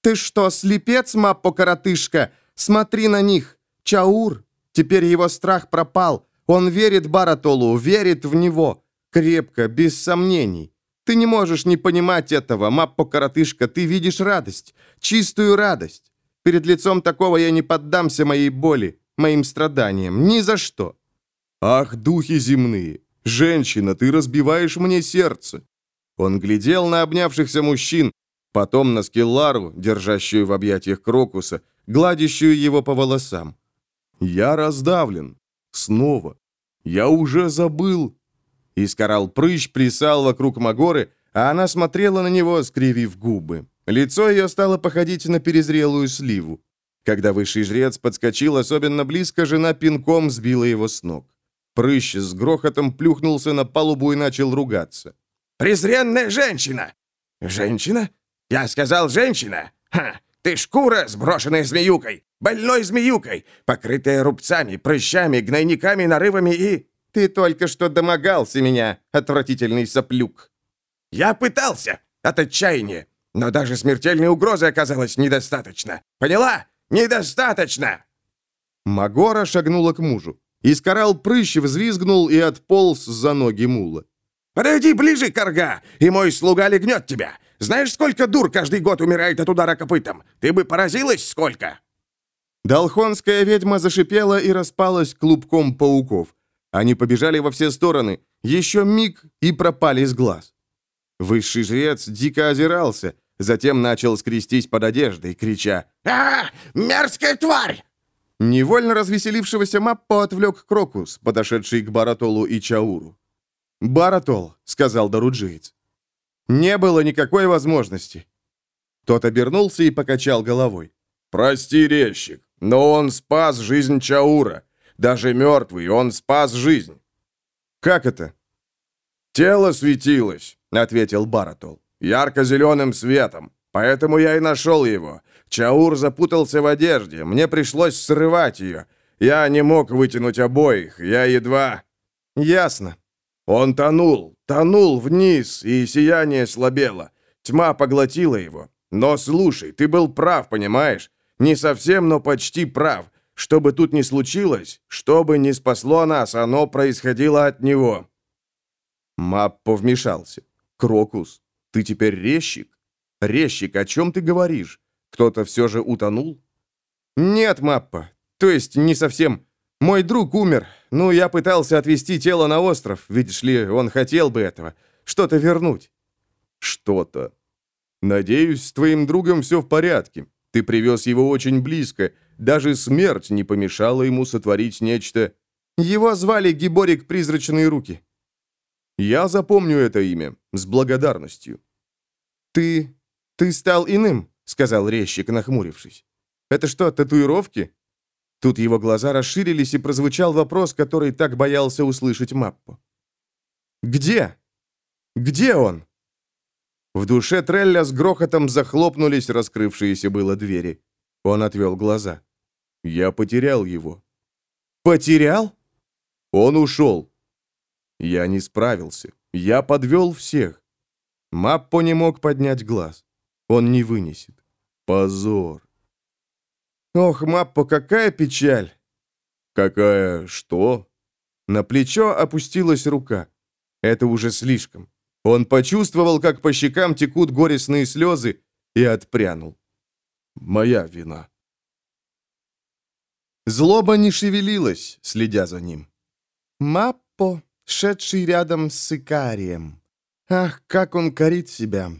«Ты что, слепец, Маппо-коротышка? Смотри на них! Чаур, Теперь его страх пропал. Он верит Баратолу, верит в него. Крепко, без сомнений. Ты не можешь не понимать этого, Маппо-коротышка. Ты видишь радость, чистую радость. Перед лицом такого я не поддамся моей боли, моим страданиям. Ни за что. Ах, духи земные! Женщина, ты разбиваешь мне сердце. Он глядел на обнявшихся мужчин, потом на Скеллару, держащую в объятиях Крокуса, гладящую его по волосам. Я раздавлен. Снова. Я уже забыл. Искарал прыщ плясал вокруг Магоры, а она смотрела на него, скривив губы. Лицо ее стало походить на перезрелую сливу. Когда высший жрец подскочил особенно близко, жена пинком сбила его с ног. Прыщ с грохотом плюхнулся на палубу и начал ругаться. «Презренная женщина!» «Женщина? Я сказал женщина? Ха! Ты шкура, сброшенная змеюкой! Больной змеюкой, покрытая рубцами, прыщами, гнойниками, нарывами и... Ты только что домогался меня, отвратительный соплюк. Я пытался, от отчаяния, но даже смертельной угрозы оказалось недостаточно. Поняла? Недостаточно!» Магора шагнула к мужу. Искарал прыщ, взвизгнул и отполз за ноги мула. «Подойди ближе, корга, и мой слуга легнет тебя. Знаешь, сколько дур каждый год умирает от удара копытом? Ты бы поразилась, сколько?» Долхонская ведьма зашипела и распалась клубком пауков. Они побежали во все стороны. Еще миг и пропали с глаз. Высший жрец дико озирался, затем начал скрестись под одеждой, крича «А, мерзкая тварь!» Невольно развеселившегося Маппо отвлек Крокус, подошедший к Баратолу и Чауру. «Баратол», — сказал Даруджиец. «Не было никакой возможности». Тот обернулся и покачал головой. «Прости, резчик, но он спас жизнь Чаура. Даже мертвый, он спас жизнь». «Как это?» «Тело светилось», — ответил Баратол. «Ярко-зеленым светом. Поэтому я и нашел его. Чаур запутался в одежде, мне пришлось срывать ее. Я не мог вытянуть обоих, я едва...» «Ясно». Он тонул, тонул вниз, и сияние слабело. Тьма поглотила его. Но слушай, ты был прав, понимаешь? Не совсем, но почти прав. Что бы тут ни случилось, что бы ни спасло нас, оно происходило от него. Маппо вмешался. «Крокус, ты теперь резчик? Резчик, о чем ты говоришь? Кто-то все же утонул?» «Нет, Маппа. То есть не совсем. Мой друг умер. Ну, я пытался отвезти тело на остров. Видишь ли, он хотел бы этого. Что-то вернуть». «Что-то. Надеюсь, с твоим другом все в порядке. Ты привез его очень близко. Даже смерть не помешала ему сотворить нечто...» «Его звали Гиборик Призрачные Руки». «Я запомню это имя. С благодарностью». «Ты... ты стал иным?» — сказал резчик, нахмурившись. «Это что, татуировки?» Тут его глаза расширились, и прозвучал вопрос, который так боялся услышать Маппо. «Где? Где он?» В душе Трелля с грохотом захлопнулись раскрывшиеся было двери. Он отвел глаза. «Я потерял его». «Потерял?» «Он ушел». «Я не справился. Я подвел всех». Маппо не мог поднять глаз. Он не вынесет. Позор. Ох, Маппо, какая печаль. Какая что? На плечо опустилась рука. Это уже слишком. Он почувствовал, как по щекам текут горестные слезы, и отпрянул. Моя вина. Злоба не шевелилась, следя за ним. Маппо, шедший рядом с Икарием. Ах, как он корит себя.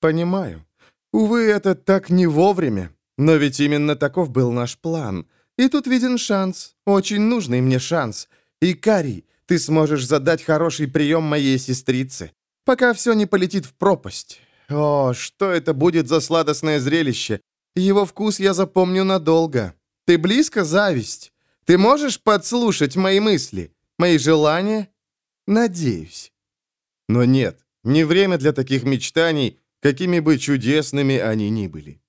Понимаю. Увы, это так не вовремя. Но ведь именно таков был наш план. И тут виден шанс, очень нужный мне шанс. И, Кари, ты сможешь задать хороший прием моей сестрице, пока все не полетит в пропасть. О, что это будет за сладостное зрелище. Его вкус я запомню надолго. Ты близко, зависть? Ты можешь подслушать мои мысли, мои желания? Надеюсь. Но нет, не время для таких мечтаний, какими бы чудесными они ни были.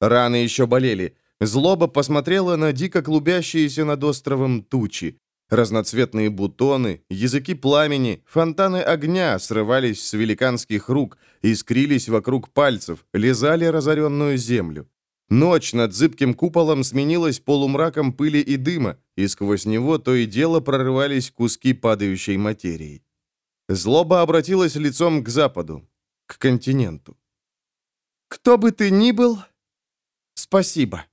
Раны еще болели. Злоба посмотрела на дико клубящиеся над островом тучи. Разноцветные бутоны, языки пламени, фонтаны огня срывались с великанских рук, искрились вокруг пальцев, лизали разоренную землю. Ночь над зыбким куполом сменилась полумраком пыли и дыма, и сквозь него то и дело прорывались куски падающей материи. Злоба обратилась лицом к западу, к континенту. «Кто бы ты ни был, спасибо».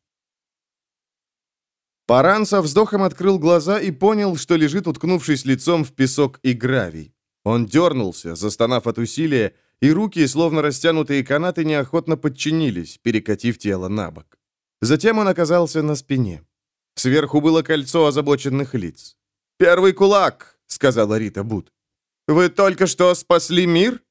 Паран со вздохом открыл глаза и понял, что лежит, уткнувшись лицом в песок и гравий. Он дернулся, застонав от усилия, и руки, словно растянутые канаты, неохотно подчинились, перекатив тело на бок. Затем он оказался на спине. Сверху было кольцо озабоченных лиц. «Первый кулак!» — сказала Рита Бут. «Вы только что спасли мир?»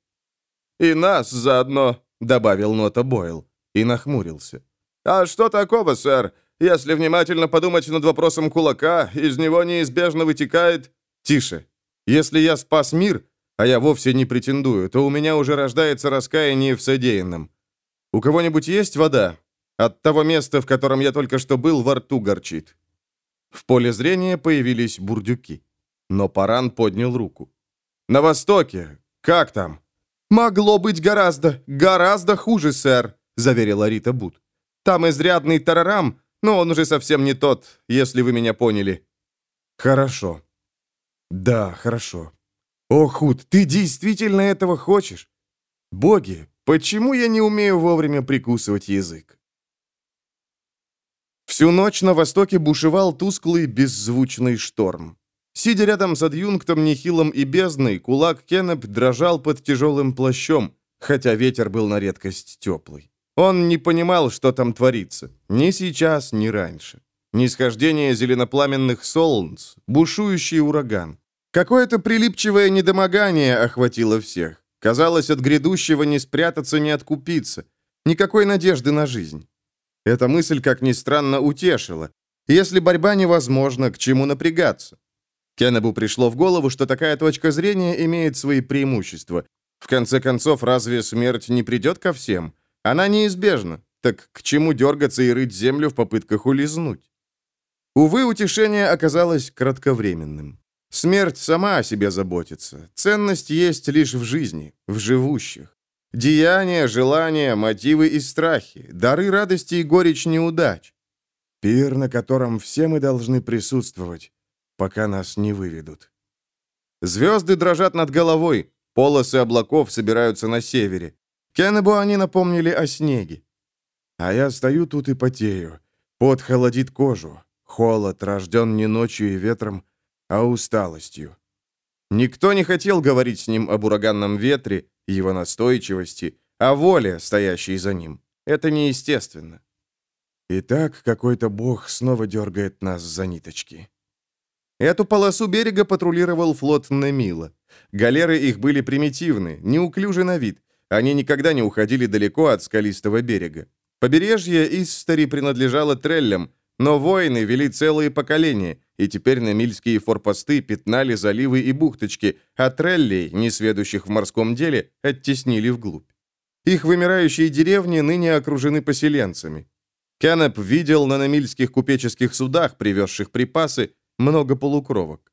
«И нас заодно», — добавил Нота Бойл и нахмурился. «А что такого, сэр? Если внимательно подумать над вопросом кулака, из него неизбежно вытекает...» «Тише. Если я спас мир, а я вовсе не претендую, то у меня уже рождается раскаяние в содеянном. У кого-нибудь есть вода? От того места, в котором я только что был, во рту горчит». В поле зрения появились бурдюки. Но Паран поднял руку. «На востоке. Как там?» «Могло быть гораздо, гораздо хуже, сэр», — заверила Рита Бут. «Там изрядный тарарам, но он уже совсем не тот, если вы меня поняли». «Хорошо». «Да, хорошо. О, Худ, ты действительно этого хочешь? Боги, почему я не умею вовремя прикусывать язык?» Всю ночь на востоке бушевал тусклый беззвучный шторм. Сидя рядом с адъюнктом Нехилом и бездной, кулак Кеннеп дрожал под тяжелым плащом, хотя ветер был на редкость теплый. Он не понимал, что там творится, ни сейчас, ни раньше. Нисхождение зеленопламенных солнц, бушующий ураган. Какое-то прилипчивое недомогание охватило всех. Казалось, от грядущего не спрятаться, не откупиться. Никакой надежды на жизнь. Эта мысль, как ни странно, утешила. Если борьба невозможна, к чему напрягаться? Кеннебу пришло в голову, что такая точка зрения имеет свои преимущества. В конце концов, разве смерть не придет ко всем? Она неизбежна. Так к чему дергаться и рыть землю в попытках улизнуть? Увы, утешение оказалось кратковременным. Смерть сама о себе заботится. Ценность есть лишь в жизни, в живущих. Деяния, желания, мотивы и страхи, дары радости и горечь неудач. Пир, на котором все мы должны присутствовать, пока нас не выведут. Звезды дрожат над головой, полосы облаков собираются на севере. Кеннебу они напомнили о снеге. А я стою тут и потею. Пот холодит кожу. Холод рожден не ночью и ветром, а усталостью. Никто не хотел говорить с ним об ураганном ветре, его настойчивости, о воле, стоящей за ним. Это неестественно. Итак, какой-то бог снова дергает нас за ниточки. Эту полосу берега патрулировал флот Немила. Галеры их были примитивны, неуклюжи на вид. Они никогда не уходили далеко от скалистого берега. Побережье Истари принадлежало Треллям, но воины вели целые поколения, и теперь намильские форпосты пятнали заливы и бухточки, а треллей, несведущих в морском деле, оттеснили вглубь. Их вымирающие деревни ныне окружены поселенцами. Кеннеп видел на намильских купеческих судах, привезших припасы, много полукровок.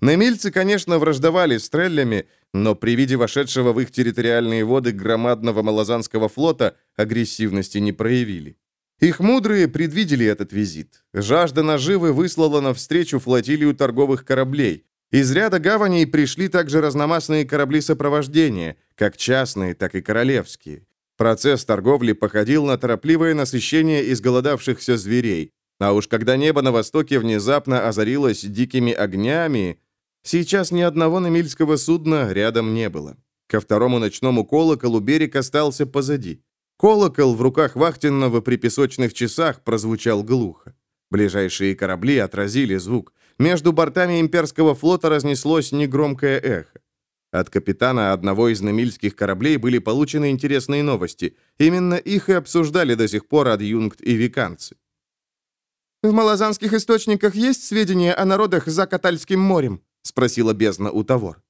Намильцы, конечно, враждовали с треллями, но при виде вошедшего в их территориальные воды громадного малозанского флота агрессивности не проявили. Их мудрые предвидели этот визит. Жажда наживы выслала навстречу флотилию торговых кораблей. Из ряда гаваней пришли также разномастные корабли сопровождения, как частные, так и королевские. Процесс торговли походил на торопливое насыщение изголодавшихся зверей. А уж когда небо на востоке внезапно озарилось дикими огнями, сейчас ни одного намильского судна рядом не было. Ко второму ночному колоколу берег остался позади. Колокол в руках вахтенного при песочных часах прозвучал глухо. Ближайшие корабли отразили звук. Между бортами имперского флота разнеслось негромкое эхо. От капитана одного из намильских кораблей были получены интересные новости. Именно их и обсуждали до сих пор адъюнкт и виканцы. «В малозанских источниках есть сведения о народах за Катальским морем?» — спросила бездна у Тавор.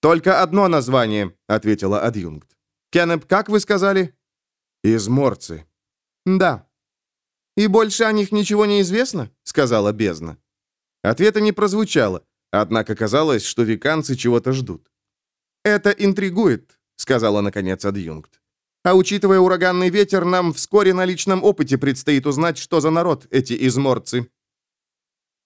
«Только одно название», — ответила адъюнкт. «Кеннеп, как вы сказали?» «Изморцы». «Да». «И больше о них ничего не известно?» — сказала бездна. Ответа не прозвучало, однако казалось, что виканцы чего-то ждут. «Это интригует», — сказала наконец адъюнкт. «А учитывая ураганный ветер, нам вскоре на личном опыте предстоит узнать, что за народ эти изморцы».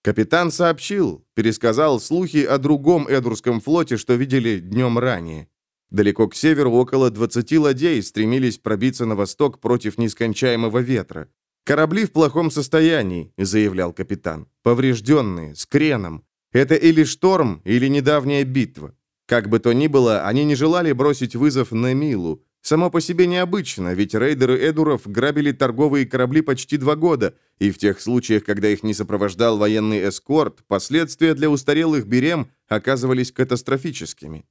Капитан сообщил, пересказал слухи о другом Эдурском флоте, что видели днем ранее. Далеко к северу около 20 ладей стремились пробиться на восток против нескончаемого ветра. «Корабли в плохом состоянии», — заявлял капитан. «Поврежденные, с креном. Это или шторм, или недавняя битва. Как бы то ни было, они не желали бросить вызов на Милу. Само по себе необычно, ведь рейдеры Эдуров грабили торговые корабли почти два года, и в тех случаях, когда их не сопровождал военный эскорт, последствия для устарелых берем оказывались катастрофическими.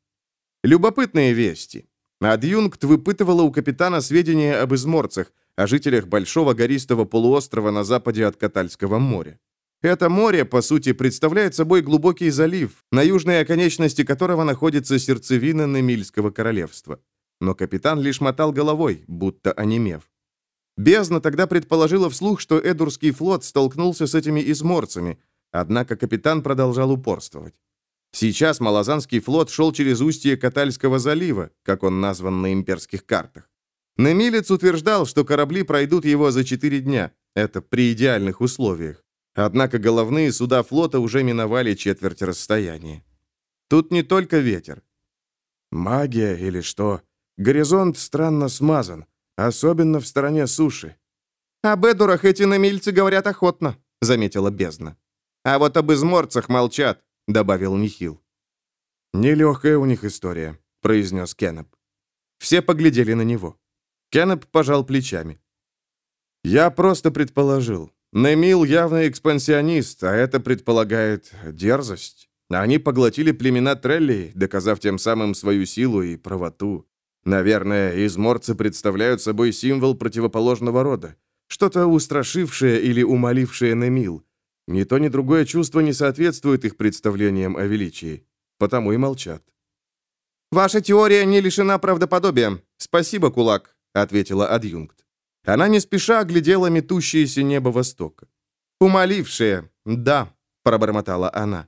Любопытные вести. Адъюнкт выпытывала у капитана сведения об изморцах, о жителях большого гористого полуострова на западе от Катальского моря. Это море, по сути, представляет собой глубокий залив, на южной оконечности которого находится сердцевина Немильского королевства. Но капитан лишь мотал головой, будто онемев. Бездна тогда предположила вслух, что Эдурский флот столкнулся с этими изморцами, однако капитан продолжал упорствовать. Сейчас Малазанский флот шел через устье Катальского залива, как он назван на имперских картах. Немилец утверждал, что корабли пройдут его за четыре дня. Это при идеальных условиях. Однако головные суда флота уже миновали четверть расстояния. Тут не только ветер. Магия или что? Горизонт странно смазан, особенно в стороне суши. «Об Эдурах эти намильцы говорят охотно», — заметила бездна. «А вот об изморцах молчат», — добавил Нихил. «Нелегкая у них история», — произнес Кеннеп. Все поглядели на него. Кеннеп пожал плечами. «Я просто предположил. Немил явно экспансионист, а это предполагает дерзость. Они поглотили племена Трелли, доказав тем самым свою силу и правоту. Наверное, изморцы представляют собой символ противоположного рода. Что-то устрашившее или умолившее Немил. Ни то, ни другое чувство не соответствует их представлениям о величии. Потому и молчат. «Ваша теория не лишена правдоподобия. Спасибо, кулак», — ответила адъюнкт. Она не спеша оглядела метущееся небо востока. «Умолившее, да», — пробормотала она.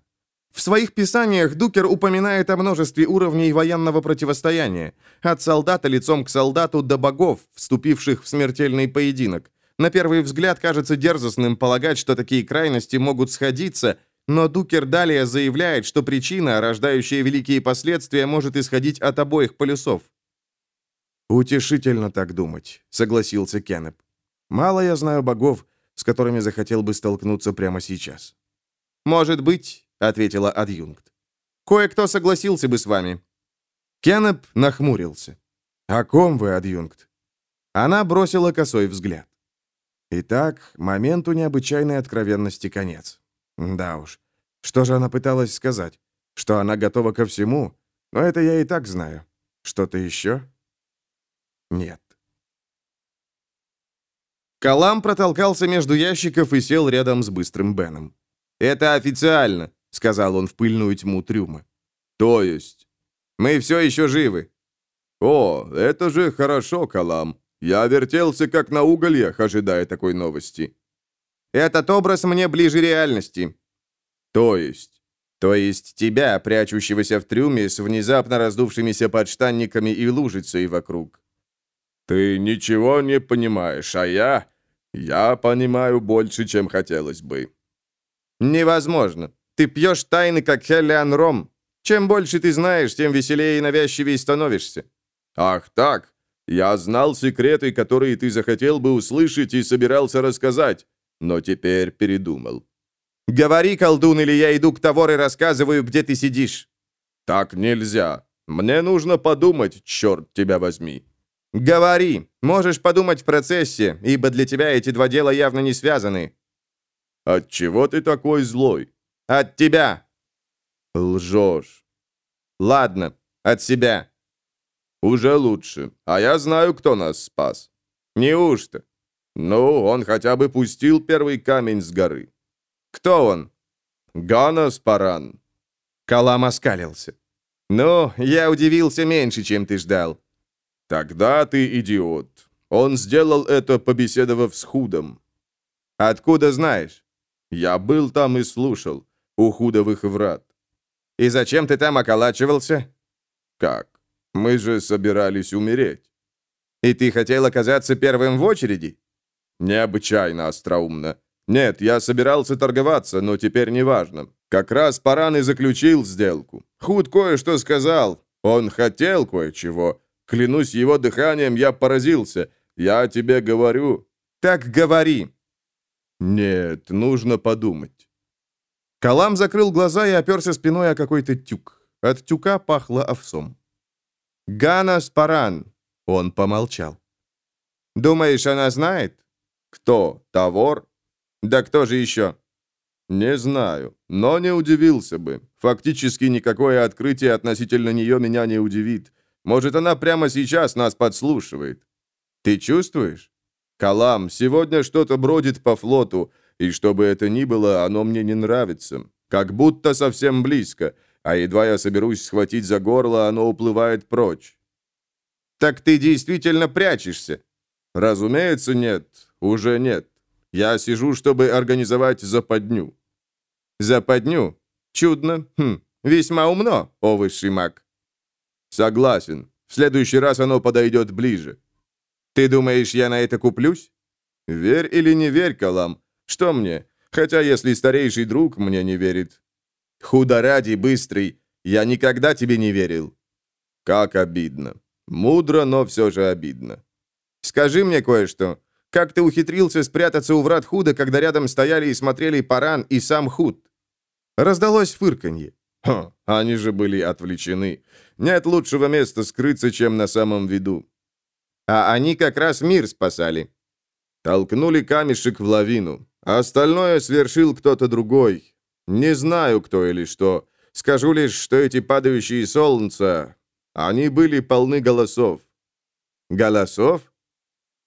В своих писаниях Дукер упоминает о множестве уровней военного противостояния, от солдата лицом к солдату до богов, вступивших в смертельный поединок. На первый взгляд кажется дерзостным полагать, что такие крайности могут сходиться, но Дукер далее заявляет, что причина, рождающая великие последствия, может исходить от обоих полюсов. «Утешительно так думать», — согласился Кеннеп. «Мало я знаю богов, с которыми захотел бы столкнуться прямо сейчас». «Может быть», — ответила адъюнкт. «Кое-кто согласился бы с вами». Кеннеп нахмурился. «О ком вы, адъюнкт?» Она бросила косой взгляд. Итак, моменту необычайной откровенности конец. Да уж. Что же она пыталась сказать? Что она готова ко всему? Но это я и так знаю. Что-то еще? Нет. Калам протолкался между ящиков и сел рядом с быстрым Беном. «Это официально», — сказал он в пыльную тьму трюма. «То есть?» «Мы все еще живы». «О, это же хорошо, Калам. Я вертелся как на угольях, ожидая такой новости». «Этот образ мне ближе реальности». «То есть?» «То есть тебя, прячущегося в трюме с внезапно раздувшимися подштанниками и лужицей вокруг». «Ты ничего не понимаешь, а я... Я понимаю больше, чем хотелось бы». «Невозможно. Ты пьешь тайны, как Хеллиан Ром. Чем больше ты знаешь, тем веселее и навязчивее становишься». «Ах так? Я знал секреты, которые ты захотел бы услышать и собирался рассказать, но теперь передумал». «Говори, колдун, или я иду к Тавор и рассказываю, где ты сидишь». «Так нельзя. Мне нужно подумать, черт тебя возьми». «Говори. Можешь подумать в процессе, ибо для тебя эти два дела явно не связаны». «От чего ты такой злой?» «От тебя». «Лжешь». «Ладно, от себя». «Уже лучше. А я знаю, кто нас спас». «Неужто?» «Ну, он хотя бы пустил первый камень с горы». «Кто он?» «Ганас Паран». Калам оскалился. «Ну, я удивился меньше, чем ты ждал». «Тогда ты идиот. Он сделал это, побеседовав с Худом». «Откуда знаешь?» «Я был там и слушал. У Худовых врат». «И зачем ты там околачивался?» «Как? Мы же собирались умереть». «И ты хотел оказаться первым в очереди?» «Необычайно остроумно. Нет, я собирался торговаться, но теперь неважно. Как раз Паран и заключил сделку. Худ кое-что сказал. Он хотел кое-чего. Клянусь его дыханием, я поразился. Я тебе говорю». «Так говори». «Нет, нужно подумать». Калам закрыл глаза и оперся спиной о какой-то тюк. От тюка пахло овсом. «Гана Спаран», — он помолчал. «Думаешь, она знает?» «Кто? Тавор?» «Да кто же еще?» «Не знаю, но не удивился бы. Фактически никакое открытие относительно нее меня не удивит. Может, она прямо сейчас нас подслушивает. Ты чувствуешь? Калам, сегодня что-то бродит по флоту, и что бы это ни было, оно мне не нравится. Как будто совсем близко, а едва я соберусь схватить за горло, оно уплывает прочь. Так ты действительно прячешься? Разумеется, нет. Уже нет. Я сижу, чтобы организовать западню. Западню? Чудно. Хм, весьма умно, о высший маг. Согласен. В следующий раз оно подойдет ближе. Ты думаешь, я на это куплюсь? Верь или не верь, Калам. Что мне? Хотя если старейший друг мне не верит. Худо ради, быстрый. Я никогда тебе не верил. Как обидно. Мудро, но все же обидно. Скажи мне кое-что. Как ты ухитрился спрятаться у врат Худа, когда рядом стояли и смотрели Паран и сам Худ?» Раздалось фырканье. «Хм, они же были отвлечены. Нет лучшего места скрыться, чем на самом виду. А они как раз мир спасали. Толкнули камешек в лавину. А остальное свершил кто-то другой. Не знаю, кто или что. Скажу лишь, что эти падающие солнца, они были полны голосов. Голосов?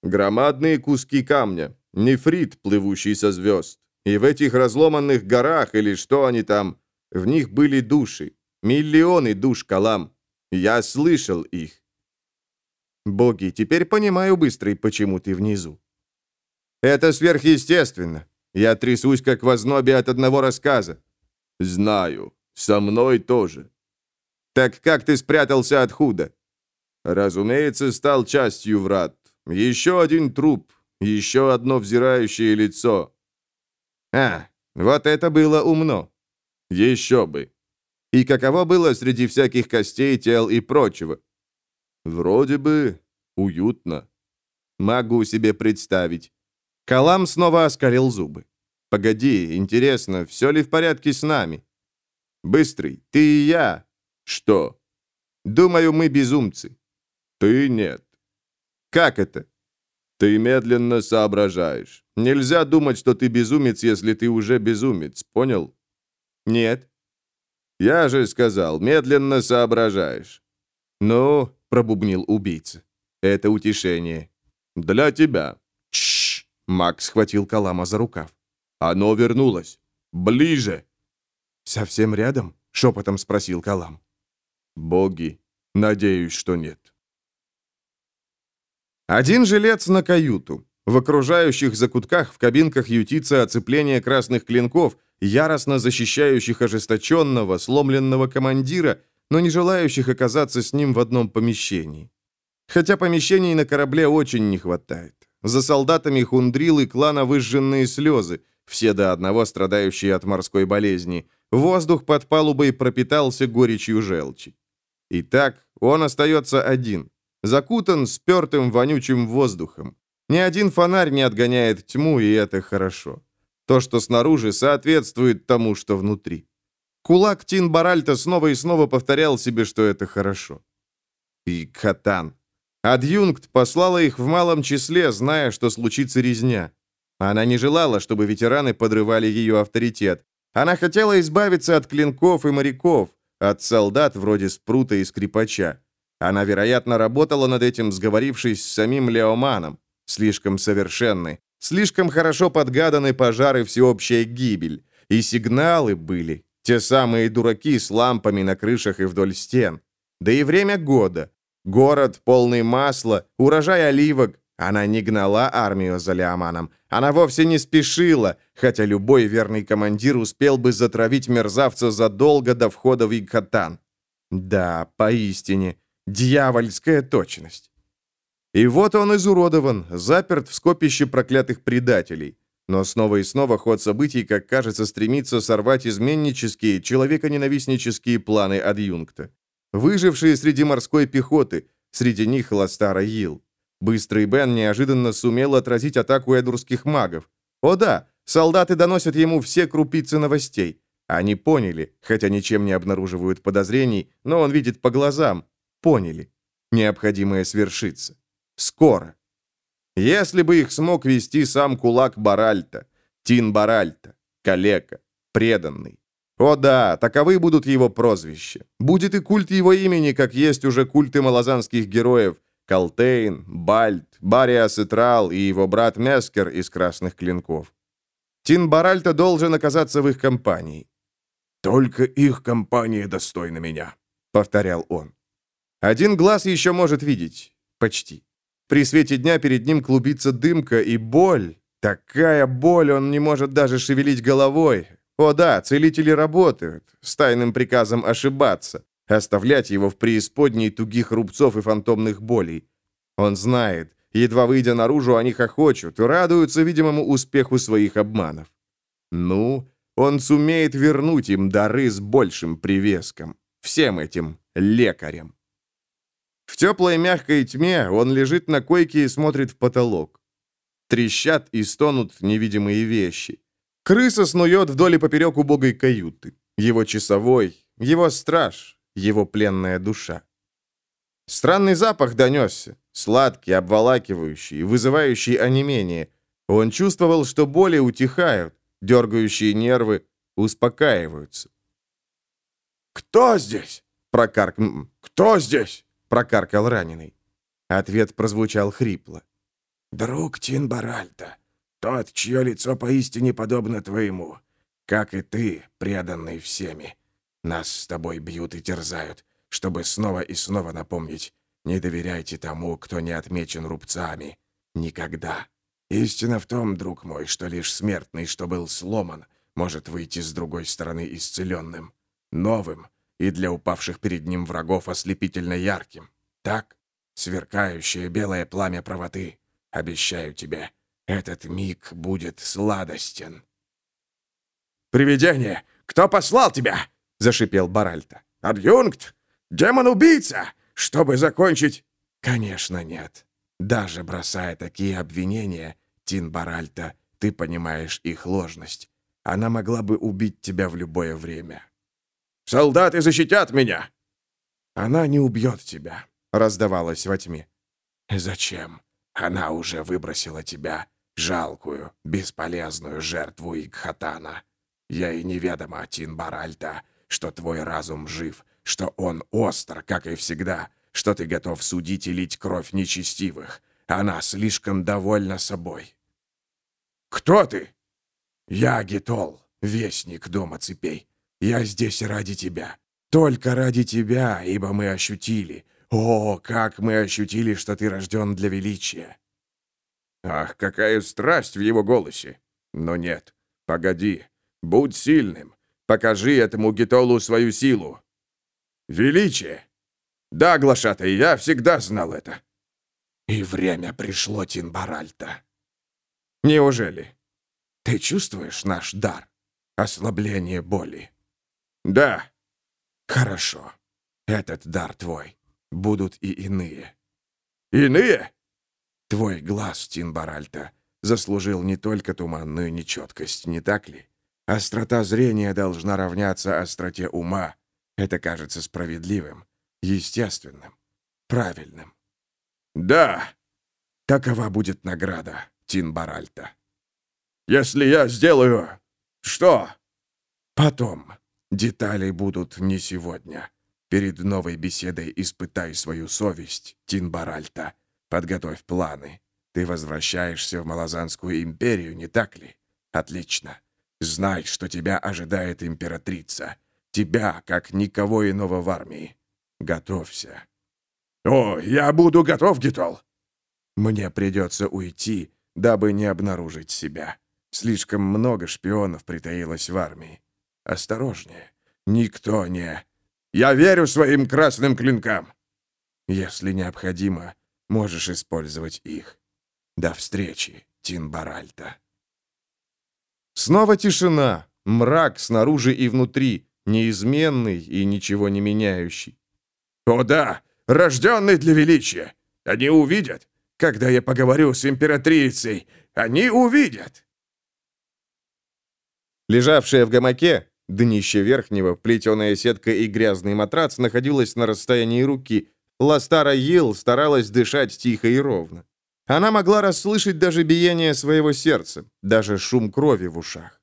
Громадные куски камня, нефрит, плывущий со звезд. И в этих разломанных горах, или что они там, в них были души. Миллионы душ Калам. Я слышал их. Боги, теперь понимаю быстрый, почему ты внизу. Это сверхъестественно. Я трясусь, как в ознобе от одного рассказа. Знаю. Со мной тоже. Так как ты спрятался от худа? Разумеется, стал частью врат. Еще один труп, еще одно взирающее лицо. А, вот это было умно. Еще бы. И каково было среди всяких костей, тел и прочего? Вроде бы уютно. Могу себе представить. Калам снова оскалил зубы. «Погоди, интересно, все ли в порядке с нами?» «Быстрый, ты и я». «Что?» «Думаю, мы безумцы». «Ты нет». «Как это?» «Ты медленно соображаешь. Нельзя думать, что ты безумец, если ты уже безумец, понял?» «Нет». «Я же сказал, медленно соображаешь». «Ну», — пробубнил убийца, — «это утешение». «Для тебя». Макс схватил Калама за рукав. «Оно вернулось. Ближе!» «Совсем рядом?» — шепотом спросил Калам. «Боги, надеюсь, что нет». Один жилец на каюту. В окружающих закутках в кабинках ютится оцепление красных клинков, яростно защищающих ожесточенного, сломленного командира, но не желающих оказаться с ним в одном помещении. Хотя помещений на корабле очень не хватает. За солдатами хундрилы клана выжженные слезы, все до одного страдающие от морской болезни. Воздух под палубой пропитался горечью желчи. Итак, он остается один, закутан спертым вонючим воздухом. Ни один фонарь не отгоняет тьму, и это хорошо. То, что снаружи, соответствует тому, что внутри. Кулак Тин Баральта снова и снова повторял себе, что это хорошо. И Катан. Адъюнкт послала их в малом числе, зная, что случится резня. Она не желала, чтобы ветераны подрывали ее авторитет. Она хотела избавиться от клинков и моряков, от солдат вроде Спрута и Скрипача. Она, вероятно, работала над этим, сговорившись с самим Леоманом. Слишком совершенны, слишком хорошо подгаданы пожары всеобщая гибель. И сигналы были, те самые дураки с лампами на крышах и вдоль стен. Да и время года. Город полный масла, урожай оливок, она не гнала армию за Леоманом. Она вовсе не спешила, хотя любой верный командир успел бы затравить мерзавца задолго до входа в Игхатан. Да, поистине, дьявольская точность. И вот он изуродован, заперт в скопище проклятых предателей. Но снова и снова ход событий, как кажется, стремится сорвать изменнические, человеконенавистнические планы адъюнкта. Выжившие среди морской пехоты, среди них Ластара Йил. Быстрый Бен неожиданно сумел отразить атаку эдурских магов. О да, солдаты доносят ему все крупицы новостей. Они поняли, хотя ничем не обнаруживают подозрений, но он видит по глазам. Поняли. Необходимое свершится. Скоро. Если бы их смог вести сам кулак Баральта, Тин Баральта, калека, преданный. О да, таковы будут его прозвища. Будет и культ его имени, как есть уже культы малозанских героев, Калтейн, Бальт, Бариас Итрал и его брат Мескер из Красных Клинков. Тин Баральта должен оказаться в их компании. «Только их компания достойна меня», — повторял он. Один глаз еще может видеть. Почти. При свете дня перед ним клубится дымка и боль. Такая боль, он не может даже шевелить головой. О да, целители работают, с тайным приказом ошибаться оставлять его в преисподней тугих рубцов и фантомных болей. Он знает, едва выйдя наружу, они хохочут, радуются видимому успеху своих обманов. Ну, он сумеет вернуть им дары с большим привеском. Всем этим лекарям. В теплой мягкой тьме он лежит на койке и смотрит в потолок. Трещат и стонут невидимые вещи. Крыса снует вдоль и поперек убогой каюты. Его часовой, его страж, его пленная душа. Странный запах донесся, сладкий, обволакивающий, вызывающий онемение. Он чувствовал, что боли утихают, дергающие нервы успокаиваются. «Кто здесь?» Прокарк... «Кто здесь?» — прокаркал раненый. Ответ прозвучал хрипло. «Друг Тинбаральта, тот, чье лицо поистине подобно твоему, как и ты, преданный всеми. Нас с тобой бьют и терзают, чтобы снова и снова напомнить, не доверяйте тому, кто не отмечен рубцами. Никогда. Истина в том, друг мой, что лишь смертный, что был сломан, может выйти с другой стороны исцеленным, новым, и для упавших перед ним врагов ослепительно ярким. Так? Сверкающее белое пламя правоты. Обещаю тебе, этот миг будет сладостен. «Привидение! Кто послал тебя?» — зашипел Баральта. «Адъюнкт? Демон-убийца? Чтобы закончить...» «Конечно, нет. Даже бросая такие обвинения, Тин Баральта, ты понимаешь их ложность. Она могла бы убить тебя в любое время. Солдаты защитят меня!» «Она не убьет тебя», — раздавалось во тьме. «Зачем? Она уже выбросила тебя, жалкую, бесполезную жертву Игхатана. Я и неведомо, Тин Баральта, что твой разум жив, что он остр, как и всегда, что ты готов судить и лить кровь нечестивых. Она слишком довольна собой». «Кто ты?» «Я Гитол, вестник Дома Цепей. Я здесь ради тебя. Только ради тебя, ибо мы ощутили. О, как мы ощутили, что ты рожден для величия!» Ах, какая страсть в его голосе! Но нет, погоди, будь сильным. Покажи этому Гитолу свою силу. Величие! Да, глашатай, я всегда знал это. И время пришло, Тинбаральта. Неужели? Ты чувствуешь наш дар? Ослабление боли. «Да». «Хорошо. Этот дар твой. Будут и иные». «Иные?» «Твой глаз, Тинбаральта, заслужил не только туманную нечеткость, не так ли? Острота зрения должна равняться остроте ума. Это кажется справедливым, естественным, правильным». «Да». «Такова будет награда, Тинбаральта». «Если я сделаю... что?» «Потом. Детали будут не сегодня. Перед новой беседой испытай свою совесть, Тинбаральта. Подготовь планы. Ты возвращаешься в Малазанскую империю, не так ли? Отлично. Знай, что тебя ожидает императрица. Тебя, как никого иного в армии. Готовься. О, я буду готов, Гитол. Мне придется уйти, дабы не обнаружить себя. Слишком много шпионов притаилось в армии. Осторожнее. Никто не... Я верю своим красным клинкам. Если необходимо, можешь использовать их. До встречи, Тин Баральта. Снова тишина, мрак снаружи и внутри, неизменный и ничего не меняющий. «О да, рожденный для величия! Они увидят, когда я поговорю с императрицей! Они увидят!» Лежавшая в гамаке, Днище верхнего, плетеная сетка и грязный матрац находилась на расстоянии руки. Ластара Йилл старалась дышать тихо и ровно. Она могла расслышать даже биение своего сердца, даже шум крови в ушах.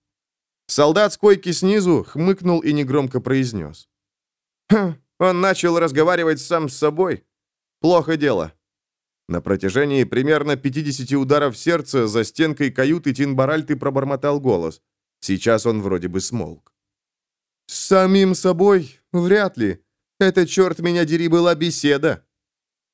Солдат с койки снизу хмыкнул и негромко произнес. «Хм, он начал разговаривать сам с собой. Плохо дело». На протяжении примерно 50 ударов сердца за стенкой каюты Тинбаральты пробормотал голос. Сейчас он вроде бы смолк. «С самим собой? Вряд ли. Это, черт меня дери, была беседа».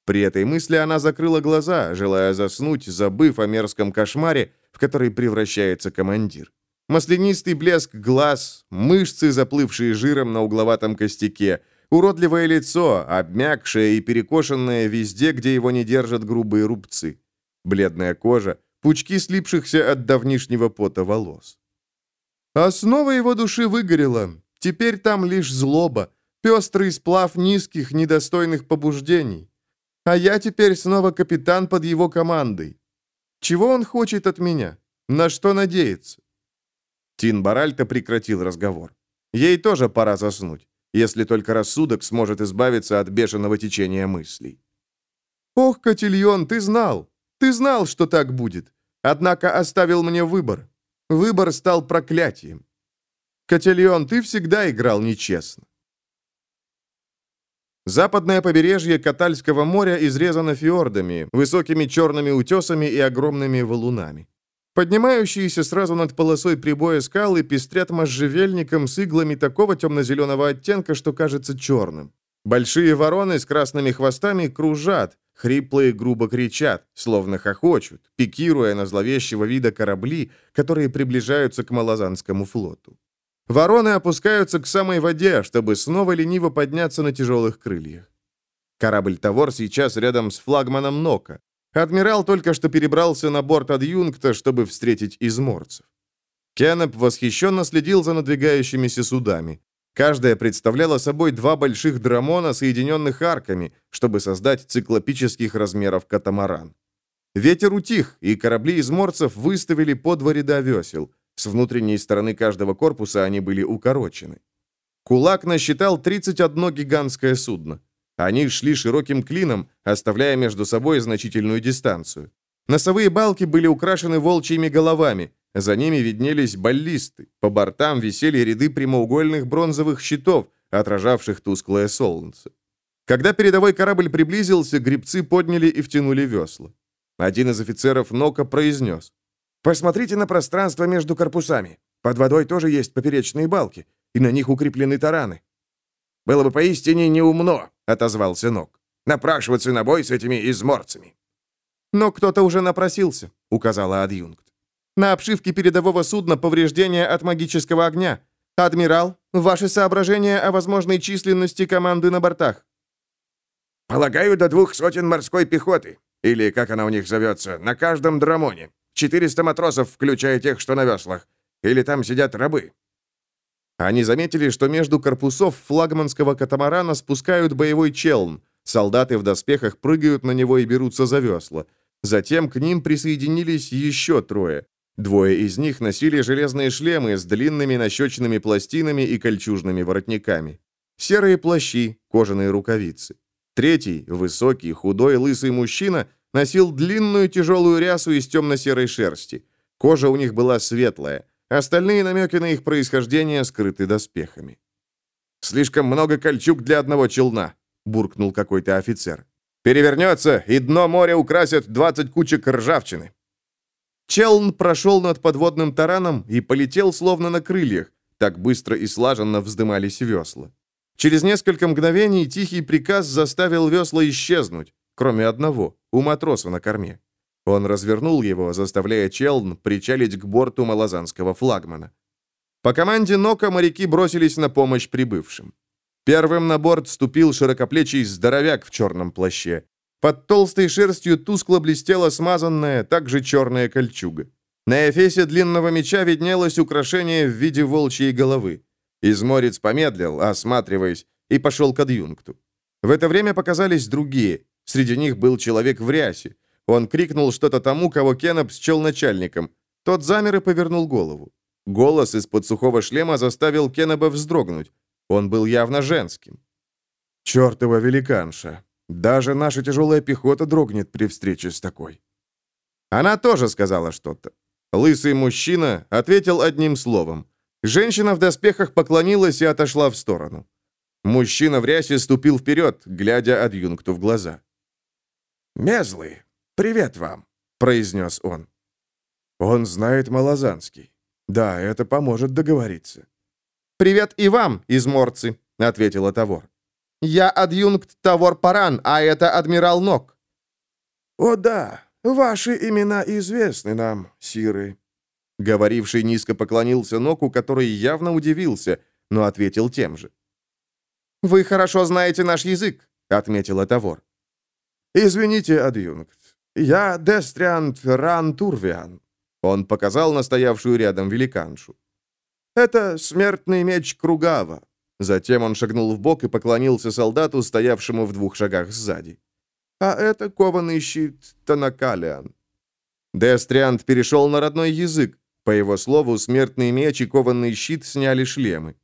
При этой мысли она закрыла глаза, желая заснуть, забыв о мерзком кошмаре, в который превращается командир. Маслянистый блеск глаз, мышцы, заплывшие жиром на угловатом костяке, уродливое лицо, обмякшее и перекошенное везде, где его не держат грубые рубцы, бледная кожа, пучки слипшихся от давнишнего пота волос. Основа его души выгорела, Теперь там лишь злоба, пестрый сплав низких, недостойных побуждений. А я теперь снова капитан под его командой. Чего он хочет от меня? На что надеется?» Тин Баральта прекратил разговор. Ей тоже пора заснуть, если только рассудок сможет избавиться от бешеного течения мыслей. «Ох, Котильон, ты знал! Ты знал, что так будет! Однако оставил мне выбор. Выбор стал проклятием. Котильон, ты всегда играл нечестно. Западное побережье Катальского моря изрезано фьордами, высокими черными утесами и огромными валунами. Поднимающиеся сразу над полосой прибоя скалы пестрят можжевельником с иглами такого темно-зеленого оттенка, что кажется черным. Большие вороны с красными хвостами кружат, хриплые грубо кричат, словно хохочут, пикируя на зловещего вида корабли, которые приближаются к Малазанскому флоту. Вороны опускаются к самой воде, чтобы снова лениво подняться на тяжелых крыльях. Корабль «Тавор» сейчас рядом с флагманом «Нока». Адмирал только что перебрался на борт адъюнкта, чтобы встретить изморцев. Кеннеп восхищенно следил за надвигающимися судами. Каждая представляла собой два больших драмона, соединенных арками, чтобы создать циклопических размеров катамаран. Ветер утих, и корабли изморцев выставили по два ряда весел – с внутренней стороны каждого корпуса они были укорочены. Кулак насчитал 31 гигантское судно. Они шли широким клином, оставляя между собой значительную дистанцию. Носовые балки были украшены волчьими головами, за ними виднелись баллисты, по бортам висели ряды прямоугольных бронзовых щитов, отражавших тусклое солнце. Когда передовой корабль приблизился, грибцы подняли и втянули весла. Один из офицеров Нока произнес. Посмотрите на пространство между корпусами. Под водой тоже есть поперечные балки, и на них укреплены тараны. «Было бы поистине неумно», — отозвался Нок, — «напрашиваться на бой с этими изморцами». «Но кто-то уже напросился», — указала адъюнкт. «На обшивке передового судна повреждения от магического огня. Адмирал, ваши соображения о возможной численности команды на бортах?» «Полагаю, до двух сотен морской пехоты, или, как она у них зовется, на каждом драмоне. 400 матросов, включая тех, что на веслах. Или там сидят рабы». Они заметили, что между корпусов флагманского катамарана спускают боевой челн. Солдаты в доспехах прыгают на него и берутся за весла. Затем к ним присоединились еще трое. Двое из них носили железные шлемы с длинными нащечными пластинами и кольчужными воротниками. Серые плащи, кожаные рукавицы. Третий, высокий, худой, лысый мужчина, Носил длинную тяжелую рясу из темно-серой шерсти. Кожа у них была светлая. Остальные намеки на их происхождение скрыты доспехами. «Слишком много кольчуг для одного челна», — буркнул какой-то офицер. «Перевернется, и дно моря украсят 20 кучек ржавчины». Челн прошел над подводным тараном и полетел словно на крыльях, так быстро и слаженно вздымались весла. Через несколько мгновений тихий приказ заставил весла исчезнуть, кроме одного, у матроса на корме. Он развернул его, заставляя Челн причалить к борту малазанского флагмана. По команде Нока моряки бросились на помощь прибывшим. Первым на борт ступил широкоплечий здоровяк в черном плаще. Под толстой шерстью тускло блестела смазанная, также черная кольчуга. На эфесе длинного меча виднелось украшение в виде волчьей головы. Изморец помедлил, осматриваясь, и пошел к адъюнкту. В это время показались другие. Среди них был человек в рясе. Он крикнул что-то тому, кого Кеннеп счел начальником. Тот замер и повернул голову. Голос из-под сухого шлема заставил Кеннеба вздрогнуть. Он был явно женским. «Чертова великанша! Даже наша тяжелая пехота дрогнет при встрече с такой». Она тоже сказала что-то. Лысый мужчина ответил одним словом. Женщина в доспехах поклонилась и отошла в сторону. Мужчина в рясе ступил вперед, глядя адъюнкту в глаза. «Мезлы, привет вам», — произнес он. «Он знает малозанский. Да, это поможет договориться». «Привет и вам, изморцы», — ответила Тавор. «Я адъюнкт Тавор Паран, а это адмирал Нок». «О да, ваши имена известны нам, сиры». Говоривший низко поклонился Ноку, который явно удивился, но ответил тем же. «Вы хорошо знаете наш язык», — отметила Тавор. «Извините, адъюнкт, я Дестриант Ран Турвиан». Он показал настоявшую рядом великаншу. «Это смертный меч Кругава». Затем он шагнул в бок и поклонился солдату, стоявшему в двух шагах сзади. «А это кованый щит Танакалиан». Дестриант перешел на родной язык. По его слову, смертный меч и кованный щит сняли шлемы.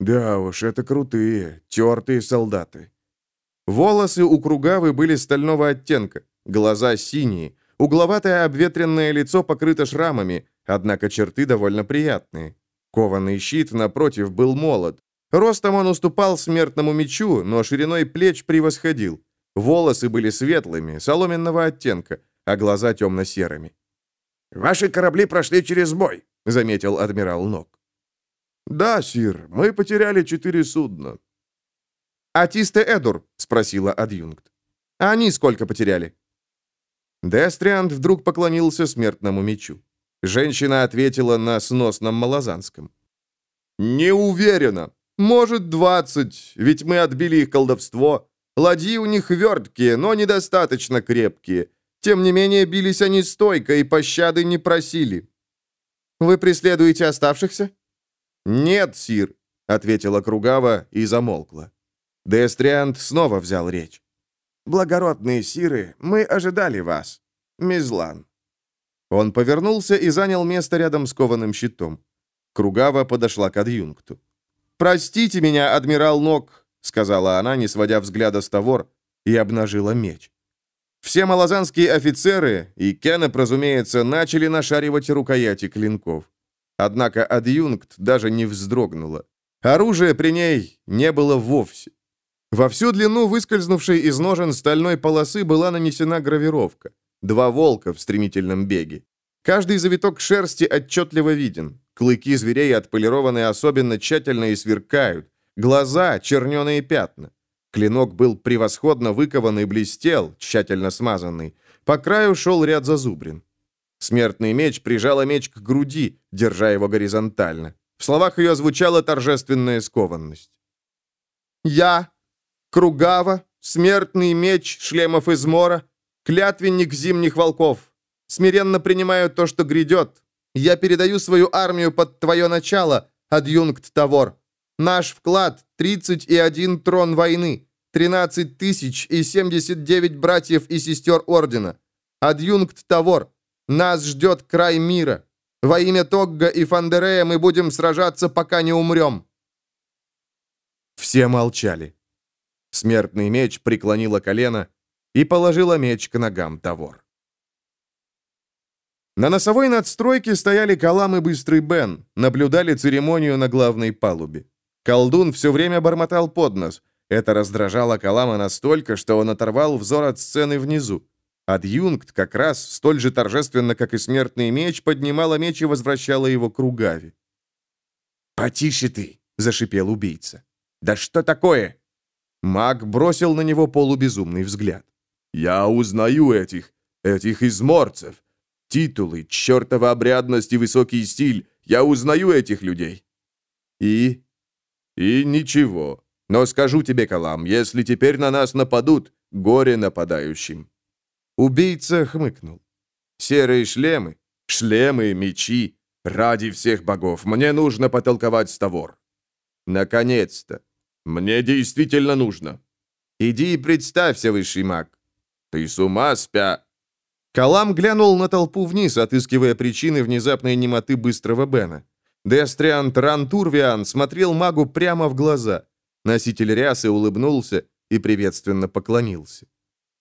Да уж, это крутые, тертые солдаты. Волосы у Кругавы были стального оттенка, глаза синие, угловатое обветренное лицо покрыто шрамами, однако черты довольно приятные. Кованый щит, напротив, был молод. Ростом он уступал смертному мечу, но шириной плеч превосходил. Волосы были светлыми, соломенного оттенка, а глаза темно-серыми. «Ваши корабли прошли через бой», — заметил адмирал Нок. «Да, сир, мы потеряли четыре судна». «Атисте Эдур?» — спросила адъюнкт. «А они сколько потеряли?» Дестриант вдруг поклонился смертному мечу. Женщина ответила на сносном малозанском. «Не уверена. Может, двадцать, ведь мы отбили их колдовство. Ладьи у них верткие, но недостаточно крепкие. Тем не менее, бились они стойко и пощады не просили. «Вы преследуете оставшихся?» «Нет, сир», — ответила Кругава и замолкла. Дестриант снова взял речь. «Благородные сиры, мы ожидали вас. Мизлан». Он повернулся и занял место рядом с кованым щитом. Кругава подошла к адъюнкту. «Простите меня, адмирал Нок», — сказала она, не сводя взгляда с Тавор, и обнажила меч. Все малозанские офицеры, и Кеннеп, разумеется, начали нашаривать рукояти клинков. Однако адъюнкт даже не вздрогнула. Оружия при ней не было вовсе. Во всю длину выскользнувшей из ножен стальной полосы была нанесена гравировка. Два волка в стремительном беге. Каждый завиток шерсти отчетливо виден. Клыки зверей отполированы особенно тщательно и сверкают. Глаза — черненые пятна. Клинок был превосходно выкован и блестел, тщательно смазанный. По краю шел ряд зазубрин. Смертный меч прижала меч к груди, держа его горизонтально. В словах ее звучала торжественная скованность. «Я, Кругава, смертный меч шлемов измора, клятвенник зимних волков, смиренно принимаю то, что грядет. Я передаю свою армию под твое начало, адъюнкт Тавор. Наш вклад — 31 трон войны, 13 тысяч и 79 братьев и сестер Ордена. Адъюнкт Тавор, нас ждет край мира. Во имя Тогга и Фандерея мы будем сражаться, пока не умрем». Все молчали. Смертный меч преклонила колено и положила меч к ногам Тавор. На носовой надстройке стояли Калам и Быстрый Бен, наблюдали церемонию на главной палубе. Колдун все время бормотал под нос. Это раздражало Калама настолько, что он оторвал взор от сцены внизу. Адъюнкт как раз, столь же торжественно, как и смертный меч, поднимала меч и возвращала его к Ругаве. «Потише ты!» — зашипел убийца. «Да что такое?» Маг бросил на него полубезумный взгляд. «Я узнаю этих, этих изморцев. Титулы, чертова обрядность и высокий стиль. Я узнаю этих людей». «И?» «И ничего. Но скажу тебе, Калам, если теперь на нас нападут, горе нападающим». Убийца хмыкнул. «Серые шлемы, шлемы, мечи. Ради всех богов, мне нужно потолковать с Тавор». «Наконец-то. Мне действительно нужно. Иди и представься, высший маг». «Ты с ума спя...» Калам глянул на толпу вниз, отыскивая причины внезапной немоты быстрого Бена. Дестриан Трантурвиан смотрел магу прямо в глаза. Носитель рясы улыбнулся и приветственно поклонился.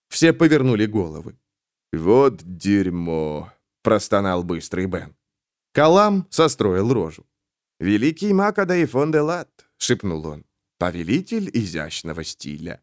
Все повернули головы. «Вот дерьмо!» — простонал быстрый Бен. Калам состроил рожу. «Великий маг Адаифон де Лат», — шепнул он, — «повелитель изящного стиля».